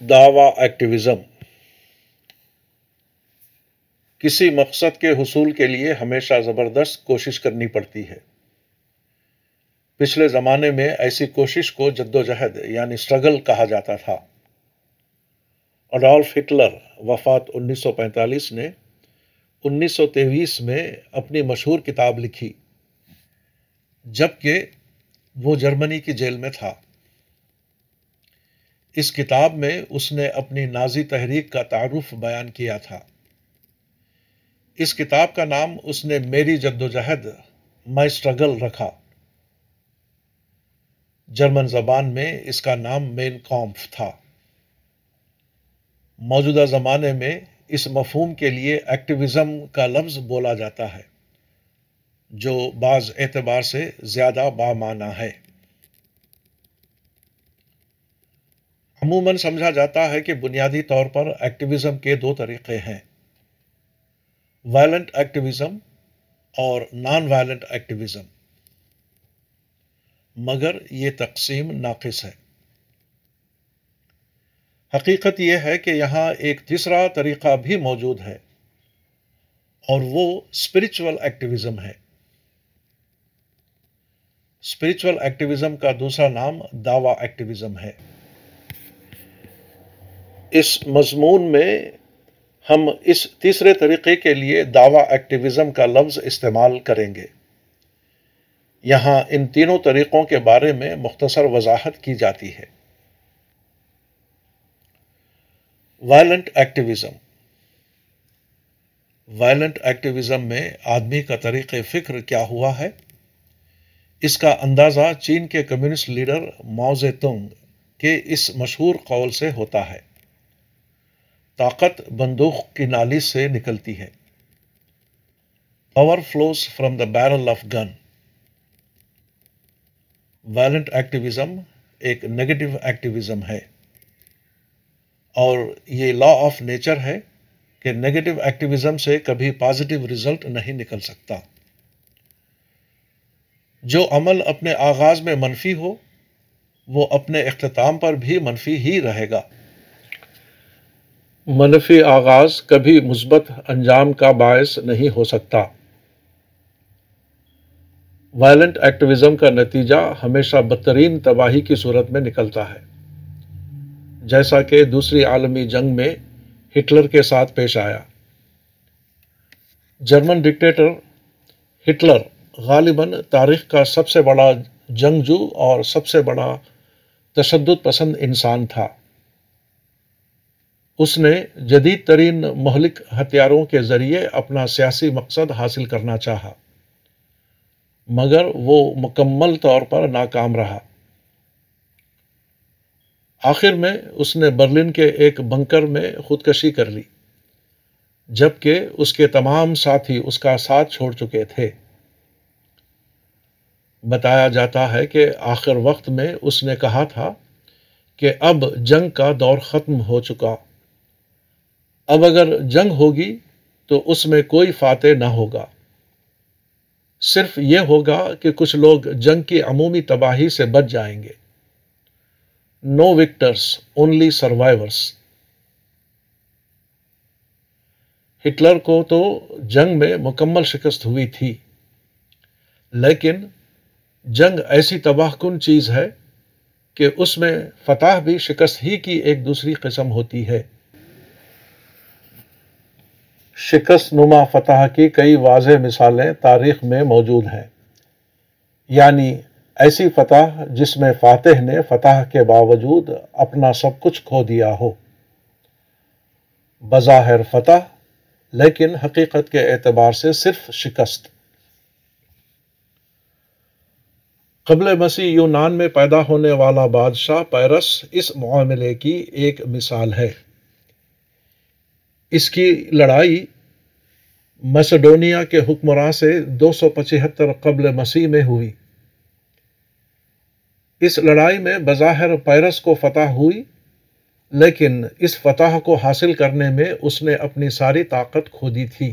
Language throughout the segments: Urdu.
دعوی ایکٹیویزم کسی مقصد کے حصول کے لیے ہمیشہ زبردست کوشش کرنی پڑتی ہے۔ پچھلے زمانے میں ایسی کوشش کو جد و جہد یعنی اسٹرگل کہا جاتا تھا۔ اڈالف ہٹلر وفات انیس سو پینتالیس نے انیس سو تیئیس میں اپنی مشہور کتاب لکھی، جبکہ وہ جرمنی کی جیل میں تھا۔ اس کتاب میں اس نے اپنی نازی تحریک کا تعارف بیان کیا تھا۔ اس کتاب کا نام اس نے میری جد و جہد مائی اسٹرگل رکھا۔ جرمن زبان میں اس کا نام مین کامف تھا۔ موجودہ زمانے میں اس مفہوم کے لیے ایکٹیویزم کا لفظ بولا جاتا ہے، جو بعض اعتبار سے زیادہ بامعنی ہے۔ عموماً سمجھا جاتا ہے کہ بنیادی طور پر ایکٹیویزم کے دو طریقے ہیں۔ وائلنٹ ایکٹیویزم اور نان وائلنٹ ایکٹیویزم مگر یہ تقسیم ناقص ہے۔ حقیقت یہ ہے کہ یہاں ایک تیسرا طریقہ بھی موجود ہے اور وہ اسپرچل ایکٹیویزم ہے۔ اسپرچل ایکٹیویزم کا دوسرا نام دعوی ایکٹیویزم ہے۔ اس مضمون میں ہم اس تیسرے طریقے کے لیے دعوی ایکٹیویزم کا لفظ استعمال کریں گے۔ یہاں ان تینوں طریقوں کے بارے میں مختصر وضاحت کی جاتی ہے۔ وائلنٹ ایکٹیویزم وائلنٹ ایکٹیویزم میں آدمی کا طریق فکر کیا ہوا ہے؟ اس کا اندازہ چین کے کمیونسٹ لیڈر موز تنگ کے اس مشہور قول سے ہوتا ہے۔ طاقت بندوق کی نالی سے نکلتی ہے۔ Power flows from the barrel of gun violent activism ایک نیگیٹو ایکٹیویزم ہے۔ اور یہ لا آف نیچر ہے کہ نگیٹو ایکٹیویزم سے کبھی پازیٹو رزلٹ نہیں نکل سکتا۔ جو عمل اپنے آغاز میں منفی ہو، وہ اپنے اختتام پر بھی منفی ہی رہے گا۔ منفی آغاز کبھی مثبت انجام کا باعث نہیں ہو سکتا۔ وائلنٹ ایکٹیویزم کا نتیجہ ہمیشہ بدترین تباہی کی صورت میں نکلتا ہے۔ جیسا کہ دوسری عالمی جنگ میں ہٹلر کے ساتھ پیش آیا۔ جرمن ڈکٹیٹر ہٹلر غالباً تاریخ کا سب سے بڑا جنگجو اور سب سے بڑا تشدد پسند انسان تھا۔ اس نے جدید ترین مہلک ہتھیاروں کے ذریعے اپنا سیاسی مقصد حاصل کرنا چاہا، مگر وہ مکمل طور پر ناکام رہا۔ آخر میں اس نے برلن کے ایک بنکر میں خودکشی کر لی، جبکہ اس کے تمام ساتھی اس کا ساتھ چھوڑ چکے تھے۔ بتایا جاتا ہے کہ آخر وقت میں اس نے کہا تھا کہ اب جنگ کا دور ختم ہو چکا۔ اب اگر جنگ ہوگی تو اس میں کوئی فاتح نہ ہوگا۔ صرف یہ ہوگا کہ کچھ لوگ جنگ کی عمومی تباہی سے بچ جائیں گے۔ No victors only survivors Hitler کو تو جنگ میں مکمل شکست ہوئی تھی۔ لیکن جنگ ایسی تباہ کن چیز ہے کہ اس میں فتح بھی شکست ہی کی ایک دوسری قسم ہوتی ہے۔ شکست نما فتح کی کئی واضح مثالیں تاریخ میں موجود ہیں۔ یعنی ایسی فتح جس میں فاتح نے فتح کے باوجود اپنا سب کچھ کھو دیا ہو۔ بظاہر فتح، لیکن حقیقت کے اعتبار سے صرف شکست۔ قبل مسیح یونان میں پیدا ہونے والا بادشاہ پیرس اس معاملے کی ایک مثال ہے۔ اس کی لڑائی مسڈونیا کے حکمراں سے دو سو پچہتر قبل مسیح میں ہوئی۔ اس لڑائی میں بظاہر پیرس کو فتح ہوئی، لیکن اس فتح کو حاصل کرنے میں اس نے اپنی ساری طاقت کھو دی تھی۔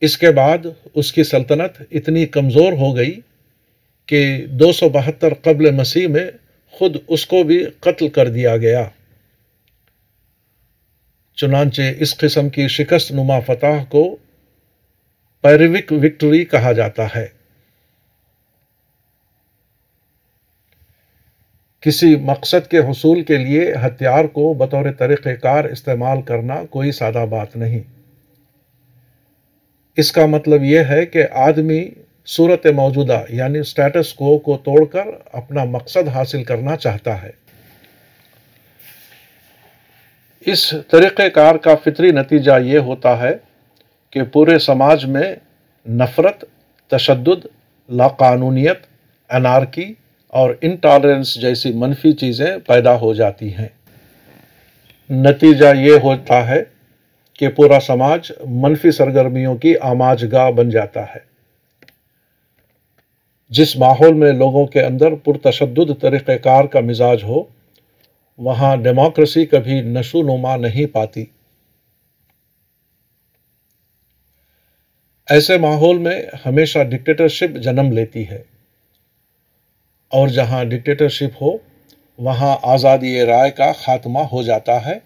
اس کے بعد اس کی سلطنت اتنی کمزور ہو گئی کہ دو سو بہتر قبل مسیح میں خود اس کو بھی قتل کر دیا گیا۔ چنانچہ اس قسم کی شکست نما فتح کو پیروک وکٹری کہا جاتا ہے۔ کسی مقصد کے حصول کے لیے ہتھیار کو بطور طریقہ کار استعمال کرنا کوئی سادہ بات نہیں۔ اس کا مطلب یہ ہے کہ آدمی صورت موجودہ یعنی اسٹیٹس کو کو توڑ کر اپنا مقصد حاصل کرنا چاہتا ہے۔ اس طریقہ کار کا فطری نتیجہ یہ ہوتا ہے کہ پورے سماج میں نفرت، تشدد، لاقانونیت، انارکی اور انٹالرنس جیسی منفی چیزیں پیدا ہو جاتی ہیں۔ نتیجہ یہ ہوتا ہے کہ پورا سماج منفی سرگرمیوں کی آماج گاہ بن جاتا ہے۔ جس ماحول میں لوگوں کے اندر پرتشدد طریقہ کار کا مزاج ہو وہاں ڈیموکریسی کبھی نشو نما نہیں پاتی۔ ایسے ماحول میں ہمیشہ ڈکٹیٹرشپ جنم لیتی ہے۔ اور جہاں ڈکٹیٹرشپ ہو، وہاں آزادی رائے کا خاتمہ ہو جاتا ہے۔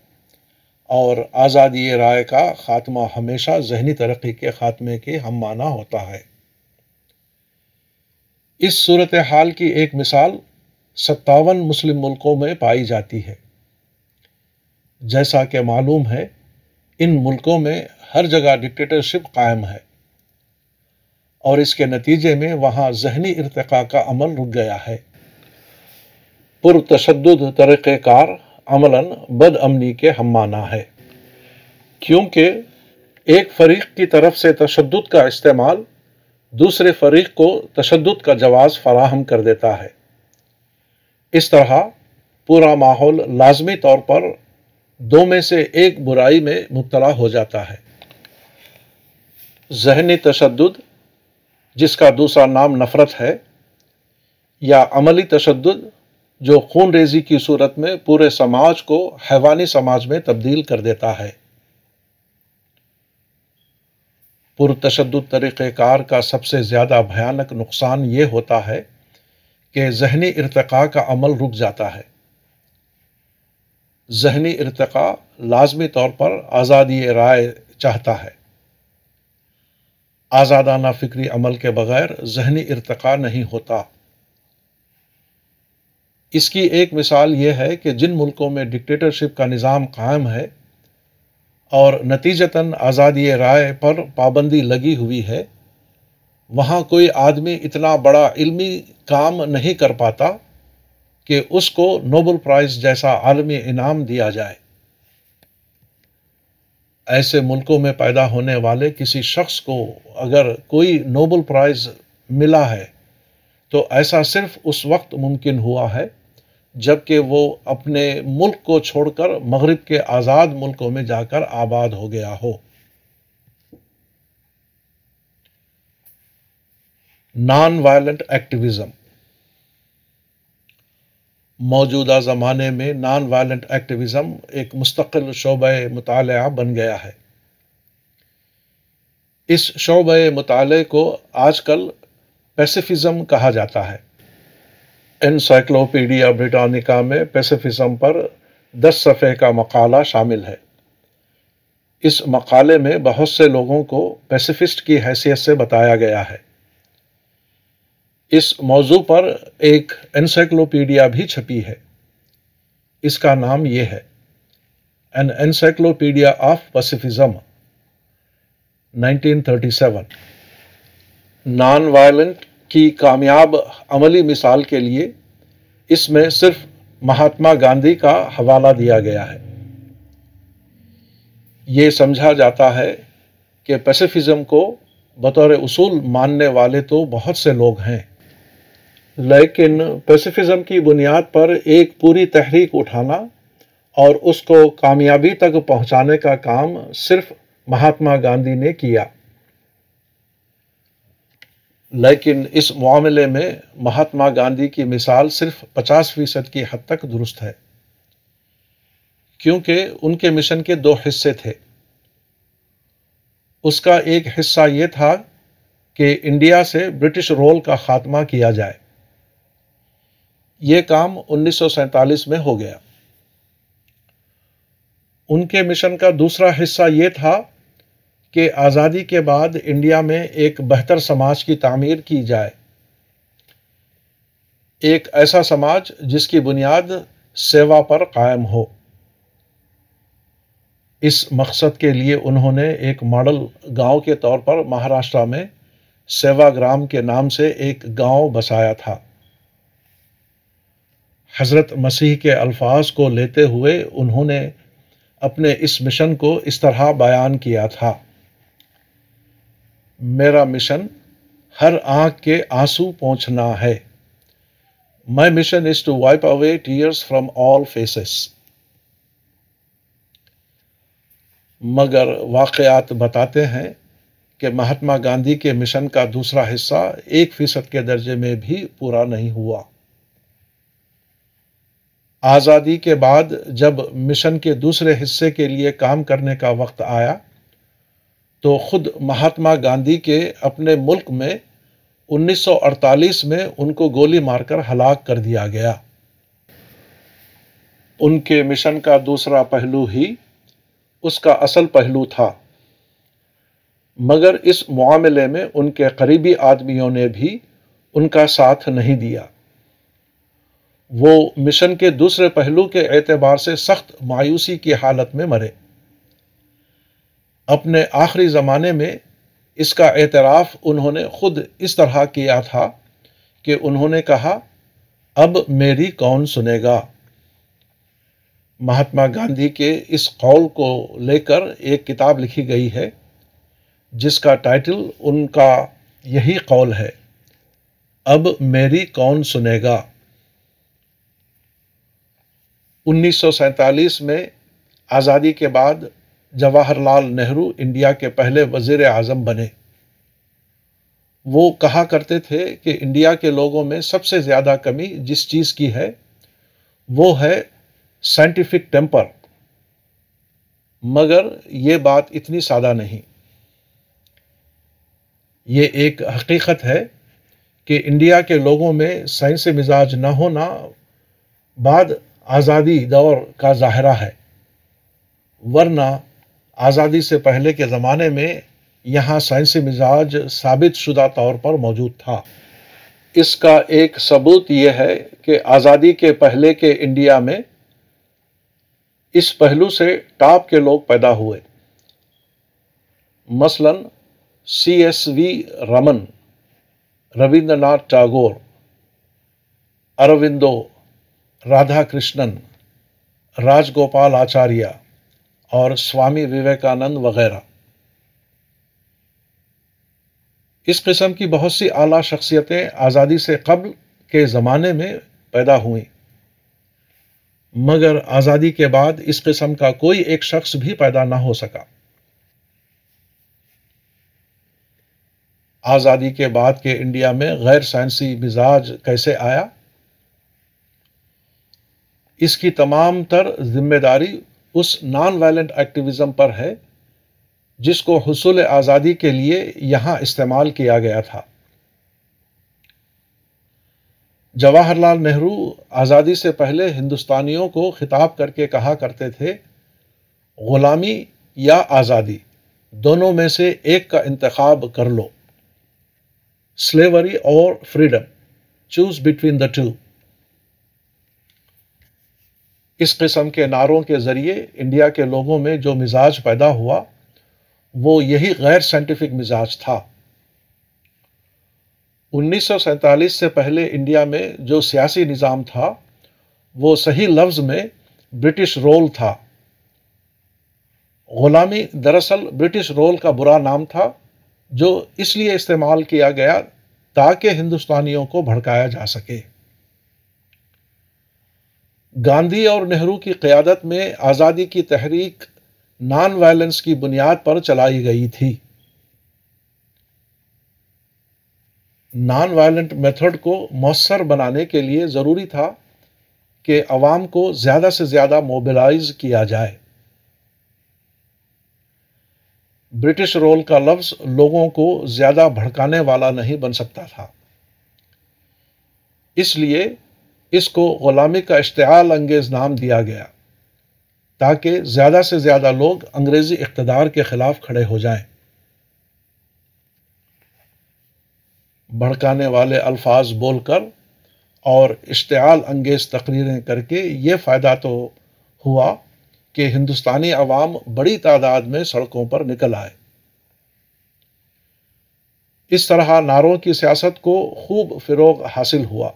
اور آزادی رائے کا خاتمہ ہمیشہ ذہنی ترقی کے خاتمے کے ہم معنی ہوتا ہے۔ اس صورت حال کی ایک مثال ستاون مسلم ملکوں میں پائی جاتی ہے۔ جیسا کہ معلوم ہے، ان ملکوں میں ہر جگہ ڈکٹیٹرشپ قائم ہے۔ اور اس کے نتیجے میں وہاں ذہنی ارتقاء کا عمل رک گیا ہے۔ پرتشدد طریقہ کار عملاً بد امنی کے ہم معنی ہے۔ کیونکہ ایک فریق کی طرف سے تشدد کا استعمال دوسرے فریق کو تشدد کا جواز فراہم کر دیتا ہے۔ اس طرح پورا ماحول لازمی طور پر دو میں سے ایک برائی میں مبتلا ہو جاتا ہے۔ ذہنی تشدد، جس کا دوسرا نام نفرت ہے، یا عملی تشدد، جو خون ریزی کی صورت میں پورے سماج کو حیوانی سماج میں تبدیل کر دیتا ہے۔ پرتشدد طریقہ کار کا سب سے زیادہ بھیانک نقصان یہ ہوتا ہے کہ ذہنی ارتقاء کا عمل رک جاتا ہے۔ ذہنی ارتقاء لازمی طور پر آزادی رائے چاہتا ہے۔ آزادانہ فکری عمل کے بغیر ذہنی ارتقاء نہیں ہوتا۔ اس کی ایک مثال یہ ہے کہ جن ملکوں میں ڈکٹیٹرشپ کا نظام قائم ہے اور نتیجتاً آزادی رائے پر پابندی لگی ہوئی ہے وہاں کوئی آدمی اتنا بڑا علمی کام نہیں کر پاتا کہ اس کو نوبل پرائز جیسا عالمی انعام دیا جائے۔ ایسے ملکوں میں پیدا ہونے والے کسی شخص کو اگر کوئی نوبل پرائز ملا ہے تو ایسا صرف اس وقت ممکن ہوا ہے جبکہ وہ اپنے ملک کو چھوڑ کر مغرب کے آزاد ملکوں میں جا کر آباد ہو گیا ہو۔ نان وائلنٹ ایکٹیویزم موجودہ زمانے میں نان وائلنٹ ایکٹیویزم ایک مستقل شعبہ مطالعہ بن گیا ہے۔ اس شعبہ مطالعے کو آج کل پیسفزم کہا جاتا ہے۔ انسائکلوپیڈیا بریٹانیکا میں پیسفزم پر دس صفحے کا مقالہ شامل ہے۔ اس مقالے میں بہت سے لوگوں کو پیسفسٹ کی حیثیت سے بتایا گیا ہے۔ اس موضوع پر ایک انسائکلوپیڈیا بھی چھپی ہے۔ اس کا نام یہ ہے an encyclopedia of pacifism nineteen thirty seven non violent کی کامیاب عملی مثال کے لیے اس میں صرف مہاتما گاندھی کا حوالہ دیا گیا ہے۔ یہ سمجھا جاتا ہے کہ پیسفزم کو بطور اصول ماننے والے تو بہت سے لوگ ہیں۔ لیکن پیسفزم کی بنیاد پر ایک پوری تحریک اٹھانا اور اس کو کامیابی تک پہنچانے کا کام صرف مہاتما گاندھی نے کیا۔ لیکن اس معاملے میں مہاتما گاندھی کی مثال صرف پچاس فیصد کی حد تک درست ہے، کیونکہ ان کے مشن کے دو حصے تھے۔ اس کا ایک حصہ یہ تھا کہ انڈیا سے برٹش رول کا خاتمہ کیا جائے۔ یہ کام انیس سو سینتالیس میں ہو گیا۔ ان کے مشن کا دوسرا حصہ یہ تھا کہ آزادی کے بعد انڈیا میں ایک بہتر سماج کی تعمیر کی جائے۔ ایک ایسا سماج جس کی بنیاد سیوا پر قائم ہو۔ اس مقصد کے لیے انہوں نے ایک ماڈل گاؤں کے طور پر مہاراشٹرا میں سیوا گرام کے نام سے ایک گاؤں بسایا تھا۔ حضرت مسیح کے الفاظ کو لیتے ہوئے انہوں نے اپنے اس مشن کو اس طرح بیان کیا تھا۔ میرا مشن ہر آنکھ کے آنسو پہنچنا ہے۔ My mission is to wipe away tears from all faces مگر واقعات بتاتے ہیں کہ مہاتما گاندھی کے مشن کا دوسرا حصہ ایک فیصد کے درجے میں بھی پورا نہیں ہوا۔ آزادی کے بعد جب مشن کے دوسرے حصے کے لیے کام کرنے کا وقت آیا، تو خود مہاتما گاندھی کے اپنے ملک میں انیس سو اڑتالیس میں ان کو گولی مار کر ہلاک کر دیا گیا۔ ان کے مشن کا دوسرا پہلو ہی اس کا اصل پہلو تھا۔ مگر اس معاملے میں ان کے قریبی آدمیوں نے بھی ان کا ساتھ نہیں دیا۔ وہ مشن کے دوسرے پہلو کے اعتبار سے سخت مایوسی کی حالت میں مرے۔ اپنے آخری زمانے میں اس کا اعتراف انہوں نے خود اس طرح کیا تھا کہ انہوں نے کہا، اب میری کون سنے گا؟ مہاتما گاندھی کے اس قول کو لے کر ایک کتاب لکھی گئی ہے، جس کا ٹائٹل ان کا یہی قول ہے، اب میری کون سنے گا؟ انیس سو سینتالیس میں آزادی کے بعد جواہر لال نہرو انڈیا کے پہلے وزیر اعظم بنے۔ وہ کہا کرتے تھے کہ انڈیا کے لوگوں میں سب سے زیادہ کمی جس چیز کی ہے، وہ ہے سائنٹیفک ٹیمپر۔ مگر یہ بات اتنی سادہ نہیں۔ یہ ایک حقیقت ہے کہ انڈیا کے لوگوں میں سائنسی مزاج نہ ہونا بعد آزادی دور کا ظاہرہ ہے۔ ورنہ آزادی سے پہلے کے زمانے میں یہاں سائنسی مزاج ثابت شدہ طور پر موجود تھا۔ اس کا ایک ثبوت یہ ہے کہ آزادی کے پہلے کے انڈیا میں اس پہلو سے ٹاپ کے لوگ پیدا ہوئے۔ مثلا C S V Raman Rabindra Nath Tagore, Aurobindo Radhakrishnan Raj Gopal Acharya اور سوامی وویکانند وغیرہ۔ اس قسم کی بہت سی اعلیٰ شخصیتیں آزادی سے قبل کے زمانے میں پیدا ہوئیں۔ مگر آزادی کے بعد اس قسم کا کوئی ایک شخص بھی پیدا نہ ہو سکا۔ آزادی کے بعد کے انڈیا میں غیر سائنسی مزاج کیسے آیا؟ اس کی تمام تر ذمہ داری اس نان وائلنٹ ایکٹیویزم پر ہے، جس کو حصول آزادی کے لیے یہاں استعمال کیا گیا تھا۔ جواہر لال نہرو آزادی سے پہلے ہندوستانیوں کو خطاب کر کے کہا کرتے تھے، غلامی یا آزادی، دونوں میں سے ایک کا انتخاب کر لو۔ سلیوری اور freedom choose between the two اس قسم کے نعروں کے ذریعے انڈیا کے لوگوں میں جو مزاج پیدا ہوا، وہ یہی غیر سائنٹیفک مزاج تھا۔ انیس سو سینتالیس سے پہلے انڈیا میں جو سیاسی نظام تھا، وہ صحیح لفظ میں برٹش رول تھا۔ غلامی دراصل برٹش رول کا برا نام تھا، جو اس لیے استعمال کیا گیا تاکہ ہندوستانیوں کو بھڑکایا جا سکے۔ گاندھی اور نہرو کی قیادت میں آزادی کی تحریک نان وائلنس کی بنیاد پر چلائی گئی تھی۔ نان وائلنٹ میتھڈ کو مؤثر بنانے کے لیے ضروری تھا کہ عوام کو زیادہ سے زیادہ موبلائز کیا جائے۔ برٹش رول کا لفظ لوگوں کو زیادہ بھڑکانے والا نہیں بن سکتا تھا۔ اس لیے اس کو غلامی کا اشتعال انگیز نام دیا گیا تاکہ زیادہ سے زیادہ لوگ انگریزی اقتدار کے خلاف کھڑے ہو جائیں۔ بھڑکانے والے الفاظ بول کر اور اشتعال انگیز تقریریں کر کے یہ فائدہ تو ہوا کہ ہندوستانی عوام بڑی تعداد میں سڑکوں پر نکل آئے۔ اس طرح ناروں کی سیاست کو خوب فروغ حاصل ہوا۔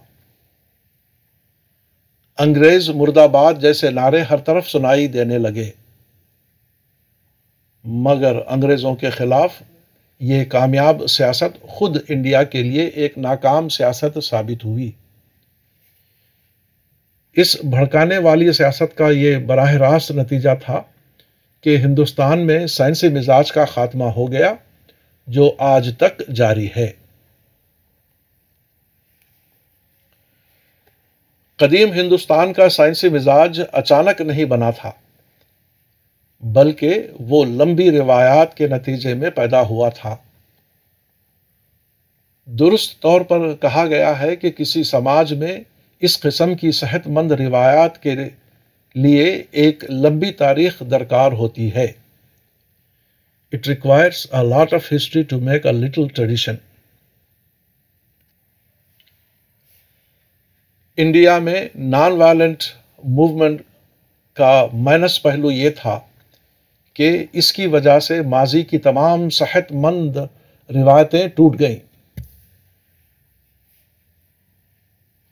انگریز مرد آباد جیسے نعرے ہر طرف سنائی دینے لگے۔ مگر انگریزوں کے خلاف یہ کامیاب سیاست خود انڈیا کے لیے ایک ناکام سیاست ثابت ہوئی۔ اس بھڑکانے والی سیاست کا یہ براہ راست نتیجہ تھا کہ ہندوستان میں سائنسی مزاج کا خاتمہ ہو گیا جو آج تک جاری ہے۔ قدیم ہندوستان کا سائنسی مزاج اچانک نہیں بنا تھا، بلکہ وہ لمبی روایات کے نتیجے میں پیدا ہوا تھا۔ درست طور پر کہا گیا ہے کہ کسی سماج میں اس قسم کی صحت مند روایات کے لیے ایک لمبی تاریخ درکار ہوتی ہے۔ It requires a lot of history to make a little tradition India میں نان وائلنٹ موومنٹ کا مائنس پہلو یہ تھا کہ اس کی وجہ سے ماضی کی تمام صحت مند روایتیں ٹوٹ گئیں۔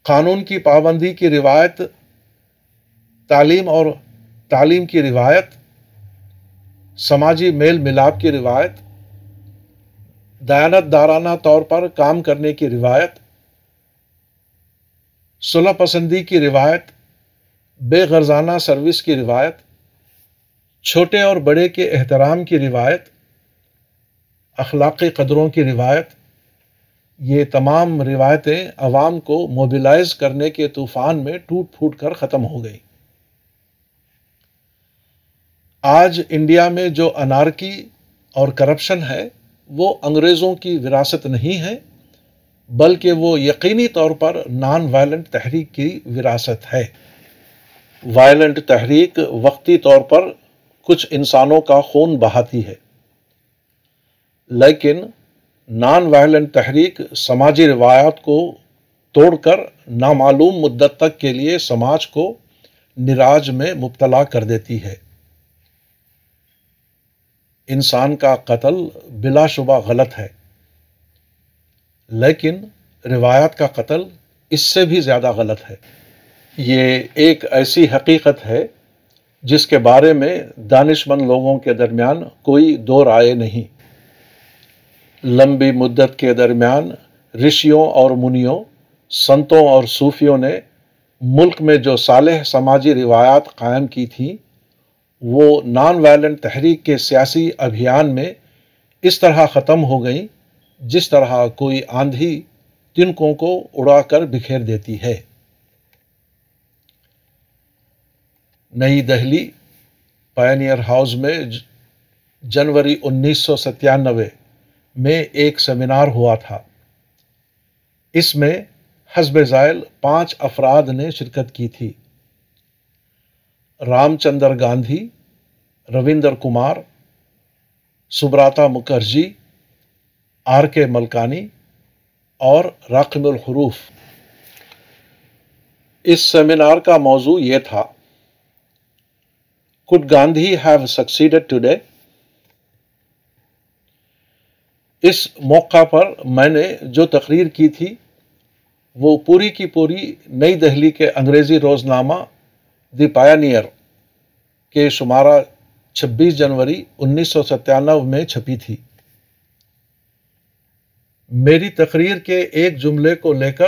قانون کی پابندی کی روایت، تعلیم اور تعلیم کی روایت، سماجی میل ملاپ کی روایت، دیانت دارانہ طور پر کام کرنے کی روایت صلح پسندی کی روایت، بے غرضانہ سروس کی روایت، چھوٹے اور بڑے کے احترام کی روایت، اخلاقی قدروں کی روایت، یہ تمام روایتیں عوام کو موبلائز کرنے کے طوفان میں ٹوٹ پھوٹ کر ختم ہو گئی۔ آج انڈیا میں جو انارکی اور کرپشن ہے، وہ انگریزوں کی وراثت نہیں ہے بلکہ وہ یقینی طور پر نان وائلنٹ تحریک کی وراثت ہے۔ وائلنٹ تحریک وقتی طور پر کچھ انسانوں کا خون بہاتی ہے۔ لیکن نان وائلنٹ تحریک سماجی روایات کو توڑ کر نامعلوم مدت تک کے لیے سماج کو نراج میں مبتلا کر دیتی ہے۔ انسان کا قتل بلا شبہ غلط ہے۔ لیکن روایات کا قتل اس سے بھی زیادہ غلط ہے۔ یہ ایک ایسی حقیقت ہے جس کے بارے میں دانش مند لوگوں کے درمیان کوئی دو رائے نہیں۔ لمبی مدت کے درمیان رشیوں اور منیوں، سنتوں اور صوفیوں نے ملک میں جو صالح سماجی روایات قائم کی تھیں، وہ نان وائلنٹ تحریک کے سیاسی ابھیان میں اس طرح ختم ہو گئیں جس طرح کوئی آندھی تنکوں کو اڑا کر بکھیر دیتی ہے۔ نئی دہلی پائنیئر ہاؤس میں جنوری انیس سو ستانوے میں ایک سیمینار ہوا تھا۔ اس میں حزب ذائل پانچ افراد نے شرکت کی تھی۔ رام چندر گاندھی روندر کمار، سبراتا مکھرجی آر کے ملکانی اور راقم الحروف۔ اس سیمینار کا موضوع یہ تھا could Gandhi have succeed today اس موقع پر میں نے جو تقریر کی تھی، وہ پوری کی پوری نئی دہلی کے انگریزی روزنامہ دی پایانیئر کے شمارہ چھبیس جنوری انیس سو ستانوے میں چھپی تھی۔ میری تقریر کے ایک جملے کو لے کر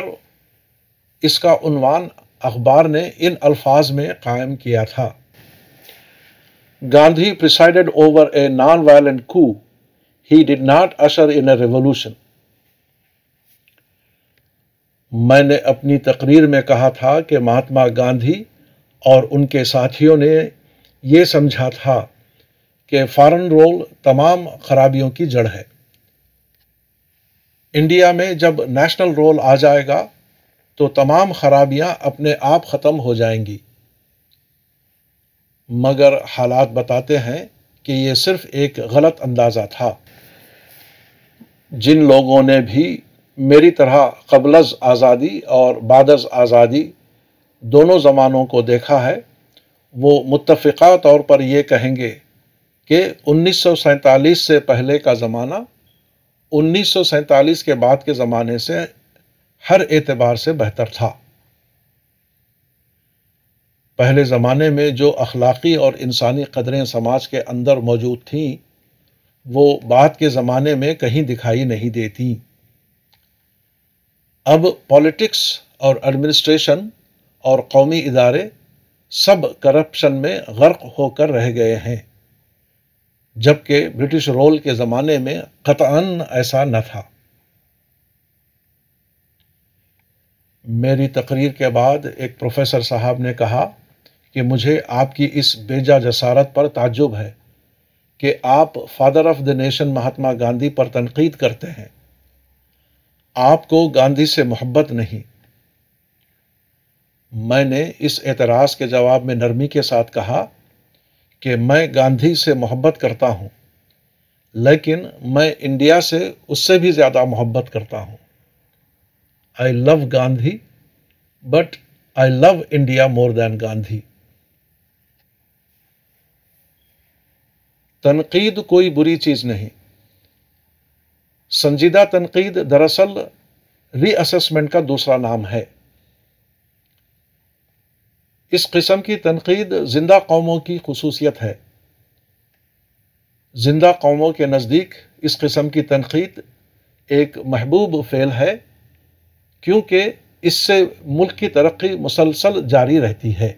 اس کا عنوان اخبار نے ان الفاظ میں قائم کیا تھا۔ Gandhi presided over a non violent کو ہی did not Ashar in a revolution میں نے اپنی تقریر میں کہا تھا کہ مہاتما گاندھی اور ان کے ساتھیوں نے یہ سمجھا تھا کہ فارن رول تمام خرابیوں کی جڑ ہے۔ انڈیا میں جب نیشنل رول آ جائے گا تو تمام خرابیاں اپنے آپ ختم ہو جائیں گی۔ مگر حالات بتاتے ہیں کہ یہ صرف ایک غلط اندازہ تھا۔ جن لوگوں نے بھی میری طرح قبل از آزادی اور بعد از آزادی دونوں زمانوں کو دیکھا ہے، وہ متفقہ طور پر یہ کہیں گے کہ انیس سو سینتالیس سے پہلے کا زمانہ انیس سو سینتالیس کے بعد کے زمانے سے ہر اعتبار سے بہتر تھا۔ پہلے زمانے میں جو اخلاقی اور انسانی قدریں سماج کے اندر موجود تھیں، وہ بعد کے زمانے میں کہیں دکھائی نہیں دیتی۔ اب پالیٹکس اور ایڈمنسٹریشن اور قومی ادارے سب کرپشن میں غرق ہو کر رہ گئے ہیں۔ جبکہ برٹش رول کے زمانے میں قطعا ایسا نہ تھا۔ میری تقریر کے بعد ایک پروفیسر صاحب نے کہا کہ مجھے آپ کی اس بیجا جسارت پر تعجب ہے کہ آپ father of the nation Mahatma Gandhi پر تنقید کرتے ہیں۔ آپ کو گاندھی سے محبت نہیں۔ میں نے اس اعتراض کے جواب میں نرمی کے ساتھ کہا کہ میں گاندھی سے محبت کرتا ہوں، لیکن میں انڈیا سے اس سے بھی زیادہ محبت کرتا ہوں۔ I love Gandhi but I love India more than Gandhi تنقید کوئی بری چیز نہیں۔ سنجیدہ تنقید دراصل ری اسسمنٹ کا دوسرا نام ہے۔ اس قسم کی تنقید زندہ قوموں کی خصوصیت ہے۔ زندہ قوموں کے نزدیک اس قسم کی تنقید ایک محبوب فعل ہے، کیونکہ اس سے ملک کی ترقی مسلسل جاری رہتی ہے۔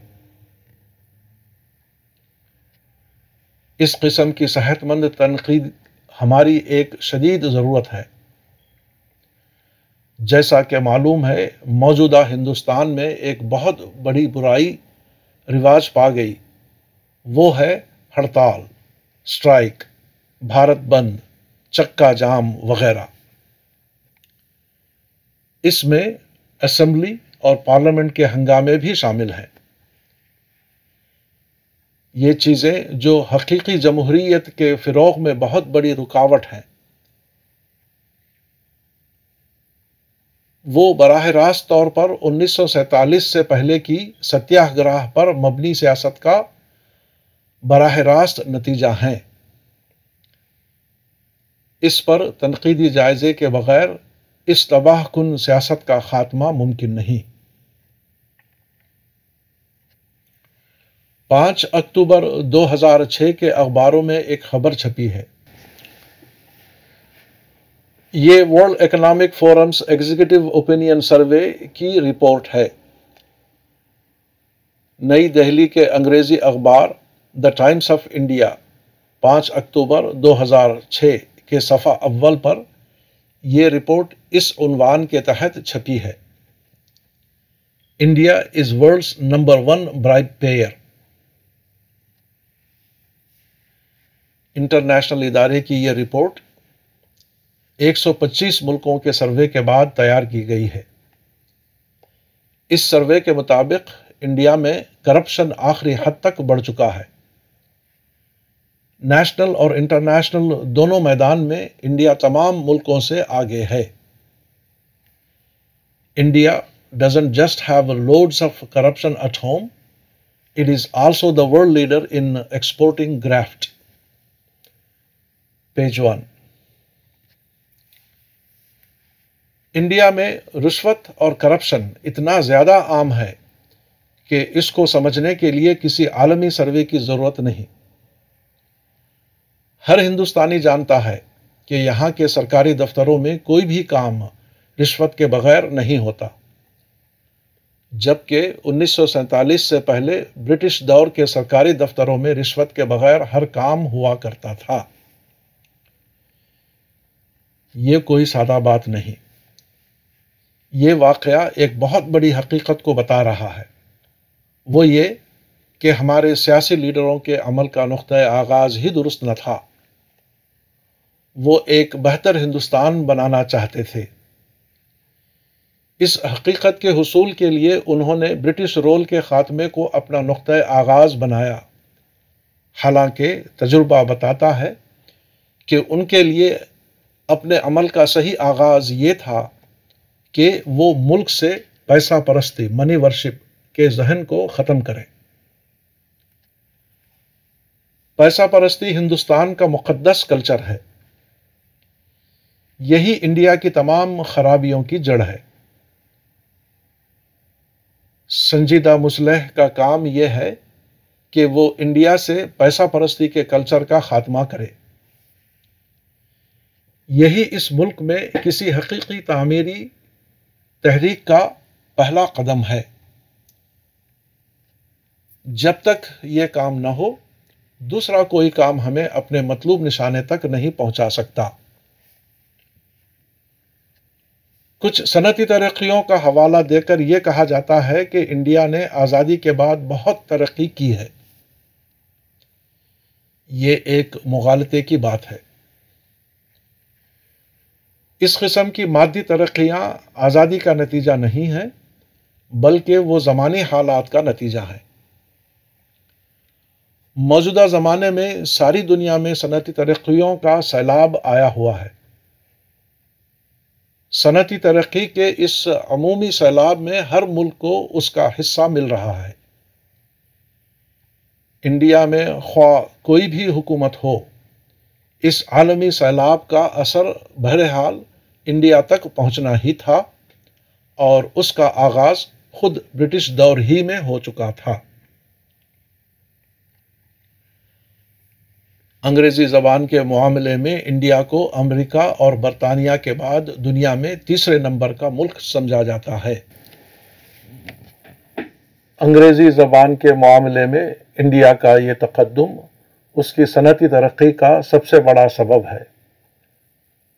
اس قسم کی صحت مند تنقید ہماری ایک شدید ضرورت ہے۔ جیسا کہ معلوم ہے، موجودہ ہندوستان میں ایک بہت بڑی برائی رواج پا گئی۔ وہ ہے ہڑتال اسٹرائک بھارت بند، چکا جام وغیرہ۔ اس میں اسمبلی اور پارلیمنٹ کے ہنگامے بھی شامل ہیں۔ یہ چیزیں جو حقیقی جمہوریت کے فروغ میں بہت بڑی رکاوٹ ہیں۔ وہ براہ راست طور پر انیس سو سینتالیس سے پہلے کی ستیہ گراہ پر مبنی سیاست کا براہ راست نتیجہ ہیں۔ اس پر تنقیدی جائزے کے بغیر اس تباہ کن سیاست کا خاتمہ ممکن نہیں۔ پانچ اکتوبر دو ہزار چھ کے اخباروں میں ایک خبر چھپی ہے۔ یہ world economic forums executive opinion survey کی رپورٹ ہے۔ نئی دہلی کے انگریزی اخبار دا ٹائمس آف انڈیا پانچ اکتوبر دو ہزار چھ کے صفحہ اول پر یہ رپورٹ اس عنوان کے تحت چھپی ہے۔ India is world's number one bribe payer international ادارے کی یہ رپورٹ ایک سو پچیس ملکوں کے سروے کے بعد تیار کی گئی ہے۔ اس سروے کے مطابق انڈیا میں کرپشن آخری حد تک بڑھ چکا ہے۔ نیشنل اور انٹرنیشنل دونوں میدان میں انڈیا تمام ملکوں سے آگے ہے۔ India doesn't just have loads of corruption at home it is also the world leader in exporting graft page one India میں رشوت اور کرپشن اتنا زیادہ عام ہے کہ اس کو سمجھنے کے لیے کسی عالمی سروے کی ضرورت نہیں۔ ہر ہندوستانی جانتا ہے کہ یہاں کے سرکاری دفتروں میں کوئی بھی کام رشوت کے بغیر نہیں ہوتا۔ جبکہ انیس سو سینتالیس سے پہلے برٹش دور کے سرکاری دفتروں میں رشوت کے بغیر ہر کام ہوا کرتا تھا۔ یہ کوئی سادہ بات نہیں۔ یہ واقعہ ایک بہت بڑی حقیقت کو بتا رہا ہے۔ وہ یہ کہ ہمارے سیاسی لیڈروں کے عمل کا نقطۂ آغاز ہی درست نہ تھا۔ وہ ایک بہتر ہندوستان بنانا چاہتے تھے۔ اس حقیقت کے حصول کے لیے انہوں نے برٹش رول کے خاتمے کو اپنا نقطۂ آغاز بنایا۔ حالانکہ تجربہ بتاتا ہے کہ ان کے لیے اپنے عمل کا صحیح آغاز یہ تھا کہ وہ ملک سے پیسہ پرستی منی ورشپ کے ذہن کو ختم کریں پیسہ پرستی ہندوستان کا مقدس کلچر ہے۔ یہی انڈیا کی تمام خرابیوں کی جڑ ہے۔ سنجیدہ مسلح کا کام یہ ہے کہ وہ انڈیا سے پیسہ پرستی کے کلچر کا خاتمہ کرے۔ یہی اس ملک میں کسی حقیقی تعمیری تحریک کا پہلا قدم ہے۔ جب تک یہ کام نہ ہو، دوسرا کوئی کام ہمیں اپنے مطلوب نشانے تک نہیں پہنچا سکتا۔ کچھ صنعتی ترقیوں کا حوالہ دے کر یہ کہا جاتا ہے کہ انڈیا نے آزادی کے بعد بہت ترقی کی ہے۔ یہ ایک مغالطے کی بات ہے۔ اس قسم کی مادی ترقیاں آزادی کا نتیجہ نہیں ہیں، بلکہ وہ زمانی حالات کا نتیجہ ہے۔ موجودہ زمانے میں ساری دنیا میں صنعتی ترقیوں کا سیلاب آیا ہوا ہے۔ صنعتی ترقی کے اس عمومی سیلاب میں ہر ملک کو اس کا حصہ مل رہا ہے۔ انڈیا میں خواہ کوئی بھی حکومت ہو، اس عالمی سیلاب کا اثر بہرحال انڈیا تک پہنچنا ہی تھا اور اس کا آغاز خود برٹش دور ہی میں ہو چکا تھا۔ انگریزی زبان کے معاملے میں انڈیا کو امریکہ اور برطانیہ کے بعد دنیا میں تیسرے نمبر کا ملک سمجھا جاتا ہے۔ انگریزی زبان کے معاملے میں انڈیا کا یہ تقدم اس کی صنعتی ترقی کا سب سے بڑا سبب ہے۔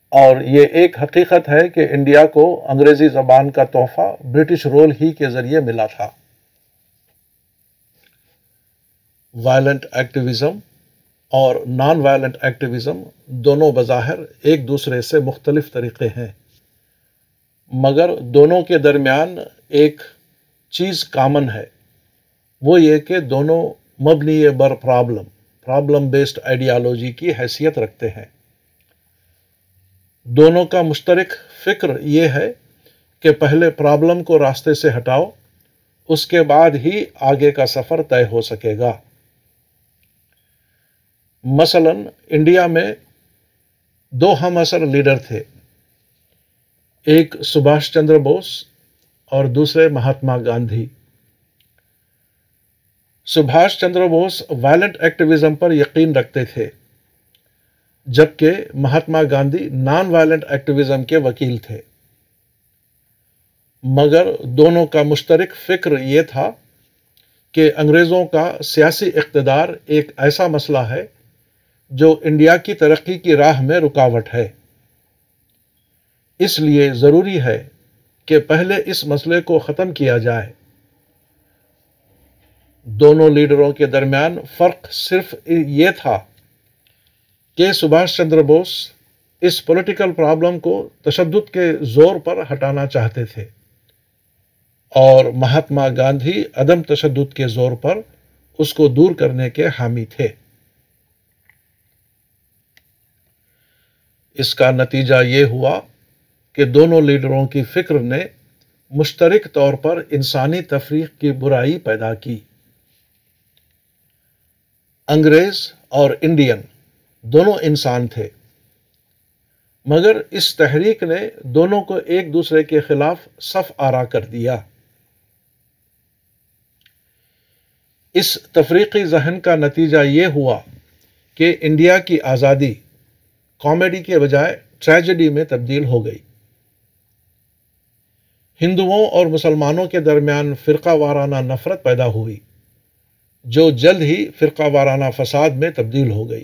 اور یہ ایک حقیقت ہے کہ انڈیا کو انگریزی زبان کا تحفہ برٹش رول ہی کے ذریعے ملا تھا۔ وائلنٹ ایکٹیویزم اور نان وائلنٹ ایکٹیویزم دونوں بظاہر ایک دوسرے سے مختلف طریقے ہیں۔ مگر دونوں کے درمیان ایک چیز کامن ہے، وہ یہ کہ دونوں مبنی بر پرابلم پرابلم بیسڈ آئیڈیالوجی کی حیثیت رکھتے ہیں۔ دونوں کا مشترک فکر یہ ہے کہ پہلے پرابلم کو راستے سے ہٹاؤ، اس کے بعد ہی آگے کا سفر طے ہو سکے گا۔ مثلا، انڈیا میں دو ہم اثر لیڈر تھے۔ ایک سبھاش چندر بوس اور دوسرے مہاتما گاندھی۔ سبھاش چندر بوس وائلنٹ ایکٹیویزم پر یقین رکھتے تھے۔ جبکہ Mahatma Gandhi non violent activism کے وکیل تھے۔ مگر دونوں کا مشترک فکر یہ تھا کہ انگریزوں کا سیاسی اقتدار ایک ایسا مسئلہ ہے جو انڈیا کی ترقی کی راہ میں رکاوٹ ہے۔ اس لیے ضروری ہے کہ پہلے اس مسئلے کو ختم کیا جائے۔ دونوں لیڈروں کے درمیان فرق صرف یہ تھا کہ سبھاش چندر بوس اس پولیٹیکل پرابلم کو تشدد کے زور پر ہٹانا چاہتے تھے اور مہاتما گاندھی عدم تشدد کے زور پر اس کو دور کرنے کے حامی تھے۔ اس کا نتیجہ یہ ہوا کہ دونوں لیڈروں کی فکر نے مشترک طور پر انسانی تفریق کی برائی پیدا کی۔ انگریز اور انڈین دونوں انسان تھے۔ مگر اس تحریک نے دونوں کو ایک دوسرے کے خلاف صف آرا کر دیا۔ اس تفریقی ذہن کا نتیجہ یہ ہوا کہ انڈیا کی آزادی کامیڈی کے بجائے ٹریجڈی میں تبدیل ہو گئی۔ ہندوؤں اور مسلمانوں کے درمیان فرقہ وارانہ نفرت پیدا ہوئی، جو جلد ہی فرقہ وارانہ فساد میں تبدیل ہو گئی۔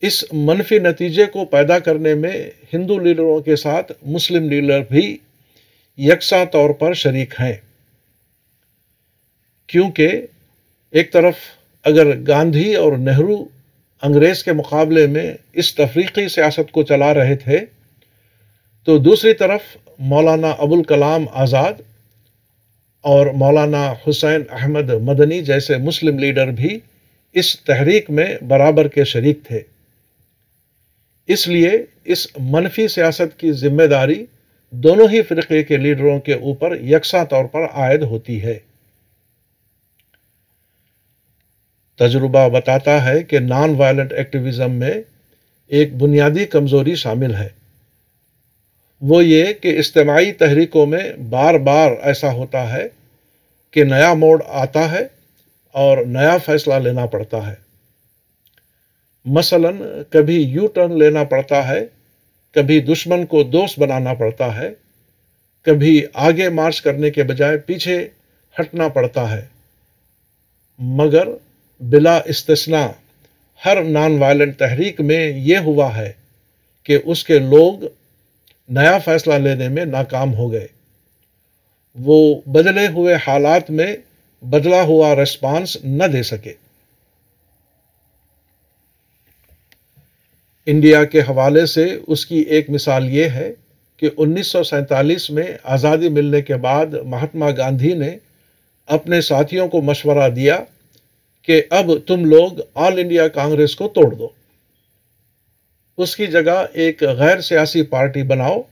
اس منفی نتیجے کو پیدا کرنے میں ہندو لیڈروں کے ساتھ مسلم لیڈر بھی یکساں طور پر شریک ہیں۔ کیونکہ ایک طرف اگر گاندھی اور نہرو انگریز کے مقابلے میں اس تفریقی سیاست کو چلا رہے تھے، تو دوسری طرف مولانا ابوالکلام آزاد اور مولانا حسین احمد مدنی جیسے مسلم لیڈر بھی اس تحریک میں برابر کے شریک تھے۔ اس لیے اس منفی سیاست کی ذمہ داری دونوں ہی فرقے کے لیڈروں کے اوپر یکساں طور پر عائد ہوتی ہے۔ تجربہ بتاتا ہے کہ نان وائلنٹ ایکٹیویزم میں ایک بنیادی کمزوری شامل ہے۔ وہ یہ کہ اجتماعی تحریکوں میں بار بار ایسا ہوتا ہے کہ نیا موڑ آتا ہے اور نیا فیصلہ لینا پڑتا ہے۔ مثلا کبھی یو ٹرن لینا پڑتا ہے، کبھی دشمن کو دوست بنانا پڑتا ہے، کبھی آگے مارچ کرنے کے بجائے پیچھے ہٹنا پڑتا ہے۔ مگر بلا استثنا ہر نان وائلنٹ تحریک میں یہ ہوا ہے کہ اس کے لوگ نیا فیصلہ لینے میں ناکام ہو گئے۔ وہ بدلے ہوئے حالات میں بدلا ہوا ریسپانس نہ دے سکے۔ انڈیا کے حوالے سے اس کی ایک مثال یہ ہے کہ انیس سو سینتالیس میں آزادی ملنے کے بعد مہاتما گاندھی نے اپنے ساتھیوں کو مشورہ دیا کہ اب تم لوگ آل انڈیا کانگریس کو توڑ دو۔ اس کی جگہ ایک غیر سیاسی پارٹی بناؤ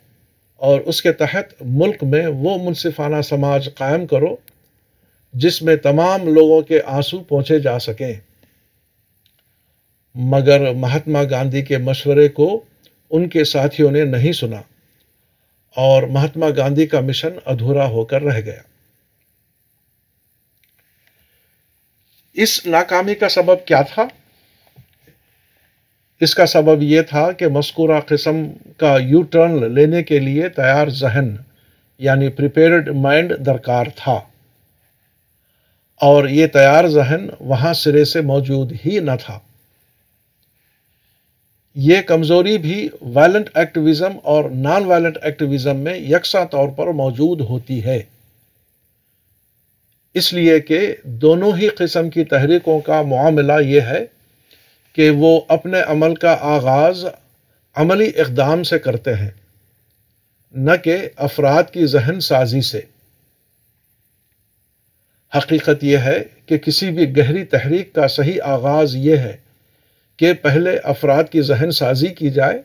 اور اس کے تحت ملک میں وہ منصفانہ سماج قائم کرو جس میں تمام لوگوں کے آنسو پہنچے جا سکیں۔ مگر مہاتما گاندھی کے مشورے کو ان کے ساتھیوں نے نہیں سنا اور مہاتما گاندھی کا مشن ادھورا ہو کر رہ گیا۔ اس ناکامی کا سبب کیا تھا؟ اس کا سبب یہ تھا کہ مذکورہ قسم کا یو ٹرن لینے کے لیے تیار ذہن یعنی پریپیئرڈ مائنڈ درکار تھا۔ اور یہ تیار ذہن وہاں سرے سے موجود ہی نہ تھا۔ یہ کمزوری بھی وائلنٹ ایکٹیویزم اور نان وائلنٹ ایکٹیویزم میں یکساں طور پر موجود ہوتی ہے۔ اس لیے کہ دونوں ہی قسم کی تحریکوں کا معاملہ یہ ہے کہ وہ اپنے عمل کا آغاز عملی اقدام سے کرتے ہیں، نہ کہ افراد کی ذہن سازی سے۔ حقیقت یہ ہے کہ کسی بھی گہری تحریک کا صحیح آغاز یہ ہے کہ پہلے افراد کی ذہن سازی کی جائے